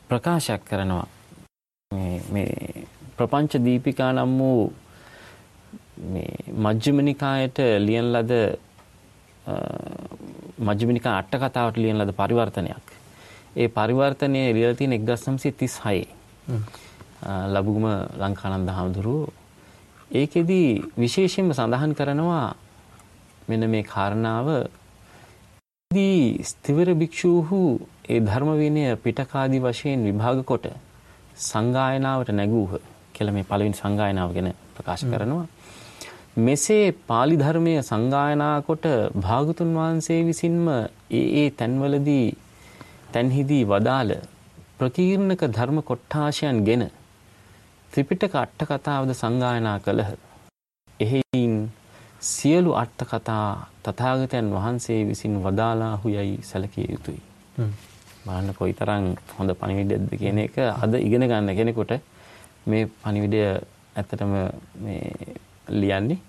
ප්‍රකාශයක් කරනවා මේ ප්‍රපංච දීපිකා නම් වූ මේ මජ්ක්‍ධිම නිකායට ලියන ලද මජ්ක්‍ධිම නිකා අට කතාවට ලියන ලද පරිවර්තනයක්. ඒ පරිවර්තනය ලියලා තියෙන 1936. ලබුගම ලංකානන්ද හාමුදුරුවෝ ඒකෙදි විශේෂයෙන්ම සඳහන් කරනවා මෙන්න මේ කාරණාව දී ස්තිවර භික්ෂූහු ඒ ධර්ම විනය පිටකාදී වශයෙන් විභාග කොට සංගායනාවට නැගූහ කියලා මේ පළවෙනි සංගායනාව ගැන ප්‍රකාශ කරනවා. මෙසේ pāli ධර්මයේ සංගායනා කොට භාගතුන් වහන්සේ විසින්ම ඒ ඒ තැන්වලදී තැන්හිදී වදාළ ප්‍රකීර්ණක ධර්ම කොට්ඨාශයන්ගෙන ත්‍රිපිටක අට කතාවද සංගායනා කළහ. එහෙයින් සියලු අට කතා තථාගතයන් වහන්සේ විසින් වදාලාහු යයි සැලකිය යුතුයි. බලන්න කොයිතරම් හොඳ පණිවිඩයක්ද කියන එක අද ඉගෙන ගන්න කෙනෙකුට මේ පණිවිඩය ඇත්තටම මේ ලියන්නේ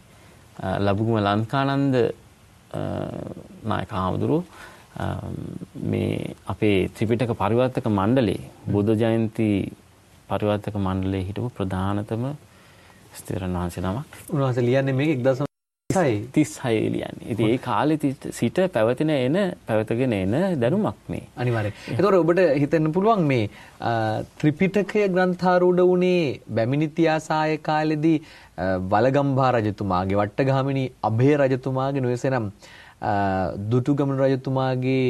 ලබුගම ලංකානන්ද නායක හාමුදුරුවෝ මේ අපේ ත්‍රිපිටක පරිවර්තක මණ්ඩලයේ බුද්ධ ජයන්ති පරිවර්තක මණ්ඩලයේ හිටපු ප්‍රධානතම ස්ථිරන් වහන්සේ නමක්. උන්වහන්සේ ලියන්නේ මේක 36 ලියන්නේ. ඉතින් ඒ කාලේ සිට පැවතින එන පැවතගෙන එන දැනුමක් මේ. අනිවාර්යයෙන්. ඒතකොට ඔබට හිතෙන්න පුළුවන් මේ ත්‍රිපිටකය ග්‍රන්ථාරූඪ වුණේ බැමිණි තියාසාය කාලෙදී වලගම්භා රජතුමාගේ වට්ටගාමිනී අභය රජතුමාගේ නොයසනම් දුටුගමන රජතුමාගේ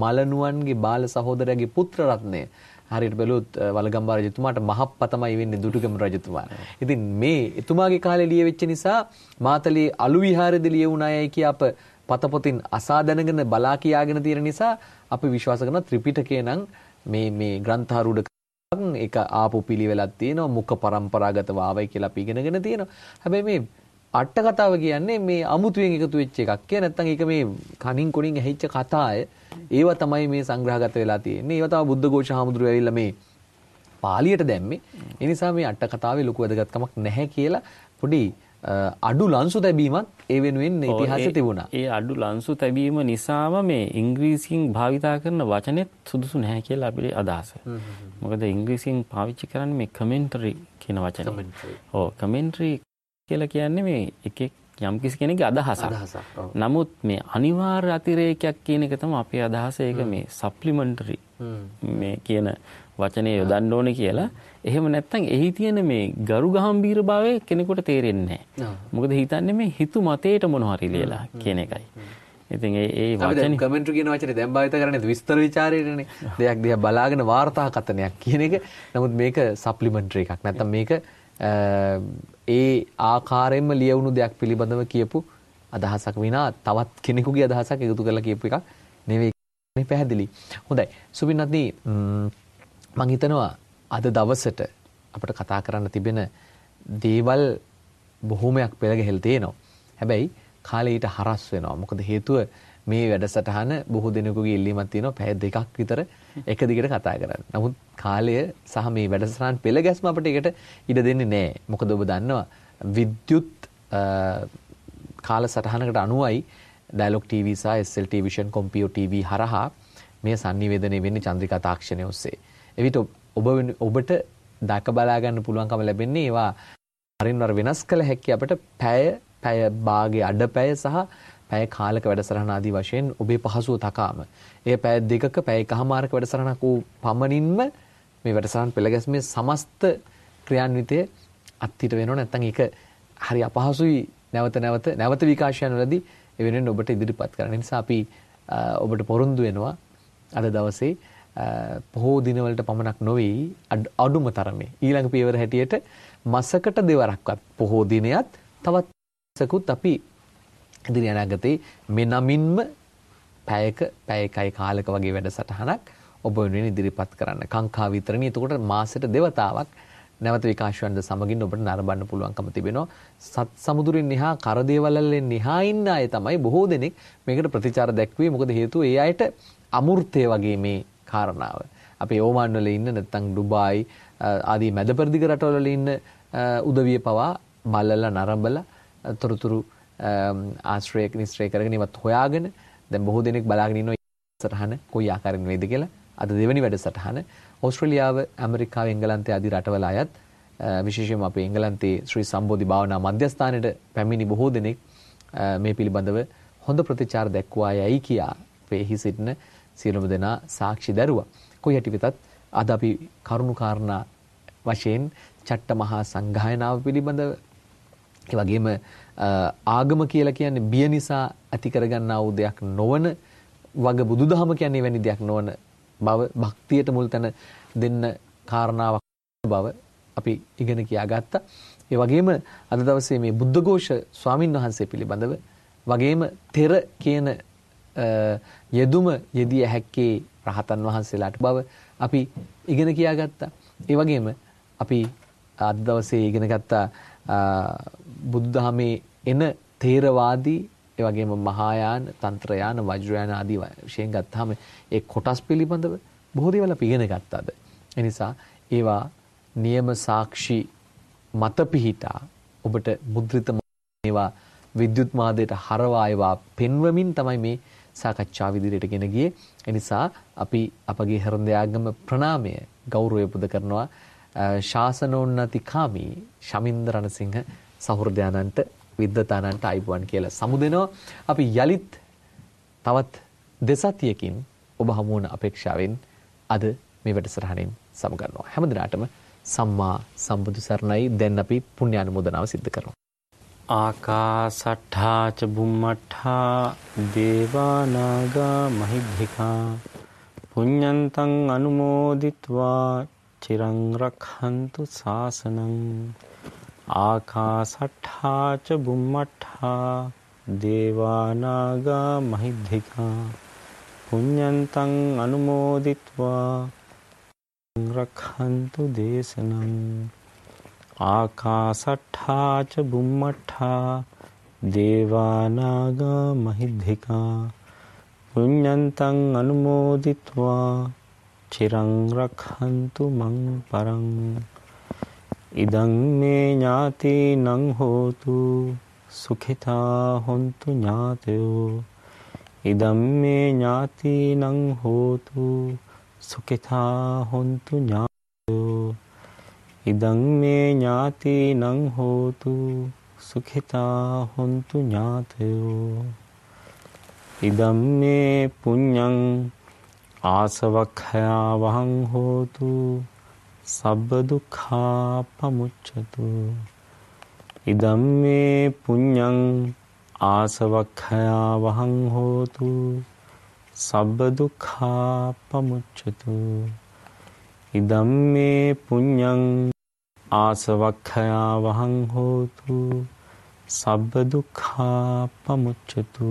මලනුවන්ගේ බාල සහෝදරයාගේ පුත්‍ර රත්නය හරියට බැලුවොත් වලගම්බා රජතුමාට මහප්පා තමයි වෙන්නේ දුටුගැමුණු රජතුමා. ඉතින් මේ එතුමාගේ කාලේ ලියවෙච්ච නිසා මාතලේ අලු විහාරෙදි ලියවුණායයි කිය අප පතපොතින් අසා දැනගෙන බලා කියාගෙන තියෙන නිසා අපි විශ්වාස කරන ත්‍රිපිටකය නම් මේ මේ ග්‍රන්ථාරූඪ ඒක ආපු පිළිවෙලක් තියෙනවා මුඛ પરම්පරාගතව ආවයි කියලා අපි ඉගෙනගෙන තියෙනවා. හැබැයි මේ අට කතාව කියන්නේ මේ අමුතුවෙන් එකතු වෙච්ච එකක්. කිය නැත්තම් ඒක මේ කනින් කොනින් ඇහිච්ච කතාය. ඒවා තමයි මේ සංග්‍රහගත වෙලා තියෙන්නේ. ඒවා තමයි බුද්ධ ഘോഷ හාමුදුරුවෝ ඇවිල්ලා මේ පාලියට දැම්මේ. ඒ නිසා මේ අට කතාවේ ලොකු වැදගත්කමක් නැහැ කියලා පොඩි අඩු ලන්සු තැබීමක් ඒ වෙනුවෙන් ඉතිහාසයේ තිබුණා. ඒ අඩු ලන්සු තැබීම නිසාම මේ ඉංග්‍රීසියෙන් භාවිතා කරන වචනෙත් සුදුසු නැහැ කියලා අපිට අදහස. මොකද ඉංග්‍රීසියෙන් පාවිච්චි කරන්නේ මේ කමෙන්ටරි කියන වචනේ. ඔව් කමෙන්ටරි කියලා කියන්නේ මේ එකෙක් යම් කිසි කෙනෙක්ගේ අදහසක්. නමුත් මේ අනිවාර්ය අතිරේකයක් කියන එක තමයි අපේ අදහස. ඒක මේ සප්ලිමන්ටරි මේ කියන වචනේ යොදන්න ඕනේ කියලා. එහෙම නැත්නම් එහි තියෙන මේ ගරු ගහම්බීර භාවය කෙනෙකුට තේරෙන්නේ නැහැ. මොකද හිතන්නේ මේ හිතු මතේට මොන හරි ලියලා කියන එකයි. ඉතින් ඒ ඒ වචනේ කමෙන්ටරි කියන වචනේ දැන් භාවිත කරන්නේ විස්තර ਵਿਚාරයේනේ. දෙයක් දිහා බලාගෙන වාර්තා කතනයක් කියන එක. නමුත් මේක සප්ලිමන්ටරි එකක්. නැත්නම් මේක ඒ ආකාරයෙන්ම ලියවුණු දෙයක් පිළිබඳව කියපු අදහසක් විනා තවත් කෙනෙකුගේ අදහසක් එකතු කරලා කියපු එකක් නෙවෙයි පැහැදිලි. හොඳයි. සුබින්නත්නි මම හිතනවා අද දවසට අපිට කතා කරන්න තිබෙන දේවල් බොහොමයක් පෙළ ගැහෙල් තියෙනවා. හැබැයි කාලේ ඊට හරස් වෙනවා. මොකද හේතුව මේ වැඩසටහන බොහෝ දෙනෙකුගේ ඉල්ලීමක් තියෙනවා පැය දෙකක් විතර එක දිගට කතා කරන්න. නමුත් කාලය සහ මේ වැඩසටහන් පෙළ ගැස්ම අපිට ඒකට ඉඩ දෙන්නේ නැහැ. මොකද ඔබ දන්නවා විද්‍යුත් කාලසටහනකට අනුවයි ඩයලොග් TV සහ SL ටෙලිවිෂන් කොම්පියුටර් TV හරහා මේ sannivedanaya වෙන්නේ චන්ද්‍රිකා තාක්ෂණය ඔස්සේ. එවිට ඔබ ඔබට දැක බලා ගන්න පුළුවන්කම ලැබෙන්නේ ඒවා වරින් වර වෙනස් කළ හැකි අපිට පැය පැය භාගයේ අඩ පැය සහ පැය කාලක වැඩසටහන ආදී වශයෙන් ඔබේ පහසුව තකාම. ඒ පැය දෙකක පැය එකහමාරක වැඩසටහනක් වූ පමණින්ම මේ වැඩසටහන් පෙළගැස්මේ සමස්ත ක්‍රියාන්විතය අත්හිට වෙනව. නැත්නම් ඒක හරි අපහසුයි නැවත නැවත නැවත විකාශයන් වලදී ඒ වෙනුවෙන් ඔබට ඉදිරිපත් කරන්න. නිසා අපි ඔබට පොරොන්දු වෙනවා අද දවසේ පොහෝ දිනවලට පමණක් නොවේ අඩුම තරමේ. ඊළඟ පියවර හැටියට මසකට දෙවරක්වත් පොහෝ දිනයත් තවත් සකුත් අපි ඉදිරි අනාගතේ මේ නමින්ම පැයක පැයකයි කාලක වගේ වැඩසටහනක් ඔබ වෙනුවෙන් ඉදිරිපත් කරන්න. කාංකා විතරණී. එතකොට මාසෙට දෙවතාවක් නැවත විකාශයන්ද සමගින් ඔබට නරඹන්න පුළුවන්කම තිබෙනවා. සත් සමුදුරින් එහා කරදේවලල්ලෙන් එහා ඉන්න අය තමයි බොහෝ දෙනෙක් මේකට ප්‍රතිචාර දැක්වේ. මොකද හේතුව ඒ අයට අමූර්තය වගේ මේ කාරණාව. අපේ ඕමාන් වල ඉන්න නැත්නම් ඩුබායි ආදී මැද පෙරදිග රටවල ඉන්න උදවිය පවා බලලා නරඹලා තොරතුරු ආශ්‍රය නිශ්චය කරගෙන ඉවත් හොයාගෙන දැන් බොහෝ දෙනෙක් බලාගෙන ඉන්නවා සටහන කොයි ආකාරයෙන් වේද කියලා. අද දෙවැනි වැඩසටහන ඕස්ට්‍රේලියාව, ඇමරිකාව, එංගලන්තය ආදී රටවල අයත් විශේෂයෙන්ම අපේ එංගලන්තයේ ශ්‍රී සම්බෝධි භාවනා මධ්‍යස්ථානයේ පැමිණි බොහෝ දෙනෙක් මේ පිළිබඳව හොඳ ප්‍රතිචාර දැක්වා යයි කියා වෙහි සිටින සියලුම දෙනා සාක්ෂි දරුවා. කොයි හැටි වෙතත් අද අපි කරුණු කාරණා වශයෙන් චට්ට මහා සංඝායනාව පිළිබඳව ඒ වගේම ආගම කියලා කියන්නේ බිය නිසා ඇති කරගන්නා වූ දෙයක් නොවන වග බුදුදහම කියන්නේ වැනි දෙයක් නොවන බව භක්තියට මුල් තැන දෙන්න කාරණාවක් බව අපි ඉගෙන කියාගත්තා. ඒ වගේම අද දවසේ මේ බුද්ධඝෝෂ ස්වාමින් වහන්සේ පිළිබඳව වගේම තෙර කියන යෙදුම යෙදිය හැක්කේ රහතන් වහන්සේලාට බව අපි ඉගෙන කියාගත්තා. ඒ වගේම අපි අද දවසේ ඉගෙන ගත්තා බුද්ධහමේ එන තේරවාදී ඒ වගේම මහායාන, තන්ත්‍රයාන, වජ්‍රයාන ආදී වශයෙන් ගත්තාම ඒ කොටස් පිළිබඳව බොහෝ දේවල් අපි ඉගෙන ගත්තාද. ඒ නිසා ඒවා නියම සාක්ෂි මත පිහිටා ඔබට මුද්‍රිත ඒවා විද්‍යුත් මාධ්‍යයට හරවා ඒවා පෙන්වමින් තමයි මේ සාකච්ඡාව ඉදිරියට ගෙන ගියේ. ඒ නිසා අපි අපගේ හෘදයාගම ප්‍රණාමය ගෞරවය පුද කරනවා ශාසනෝන්නතිකාමී ශමින්ද රණසිංහ සහෘදයානන්ට විද්වතානන්ට අයිබුවන් කියලා සමුදෙනවා. අපි යලිත් තවත් දෙසතියකින් ඔබ හමු වන අපේක්ෂාවෙන් අද මේ වැඩසටහනින් සමුගන්නවා. හැම දිනාටම සම්මා සම්බුදු සරණයි. දැන් අපි පුණ්‍යානුමෝදනාව සිද්ධ කරමු. ආකාසට්ඨා ච බුම්මට්ඨා දේවා නාග මහිද්దికා පුඤ්ඤන්තං අනුමෝදිත්වා චිරං රක්ඛන්තු සාසනං ආකාසට්ඨා ච බුම්මට්ඨා දේවානාගා මහිද්దికා පුඤ්ඤන්තං අනුමෝදිත්වා රක්ඛන්තු දේශනම් ආකාසට්ඨා ච බුම්මට්ඨා දේවානාගා මහිද්దికා පුඤ්ඤන්තං අනුමෝදිත්වා චිරං රක්ඛන්තු මං පරං ඉදං මේ ඥාතිනං හෝතු සුඛිතා හොන්තු ඥාතයෝ. ඉදම් මේ ඥාතිනං හෝතු සුඛිතා හොන්තු ඥාතයෝ. ඉදං මේ ඥාතිනං හෝතු සුඛිතා හොන්තු ඥාතයෝ. ඉදම් මේ පුඤ්ඤං ආසවක්ඛයා වහං හෝතු සබ්බ දුක්ඛා පමුච්ඡතු. ඉදම් මේ පුඤ්ඤං ආසවක්ඛයා වහං හෝතු. සබ්බ දුක්ඛා පමුච්ඡතු. ඉදම් මේ පුඤ්ඤං ආසවක්ඛයා වහං හෝතු. සබ්බ දුක්ඛා පමුච්ඡතු.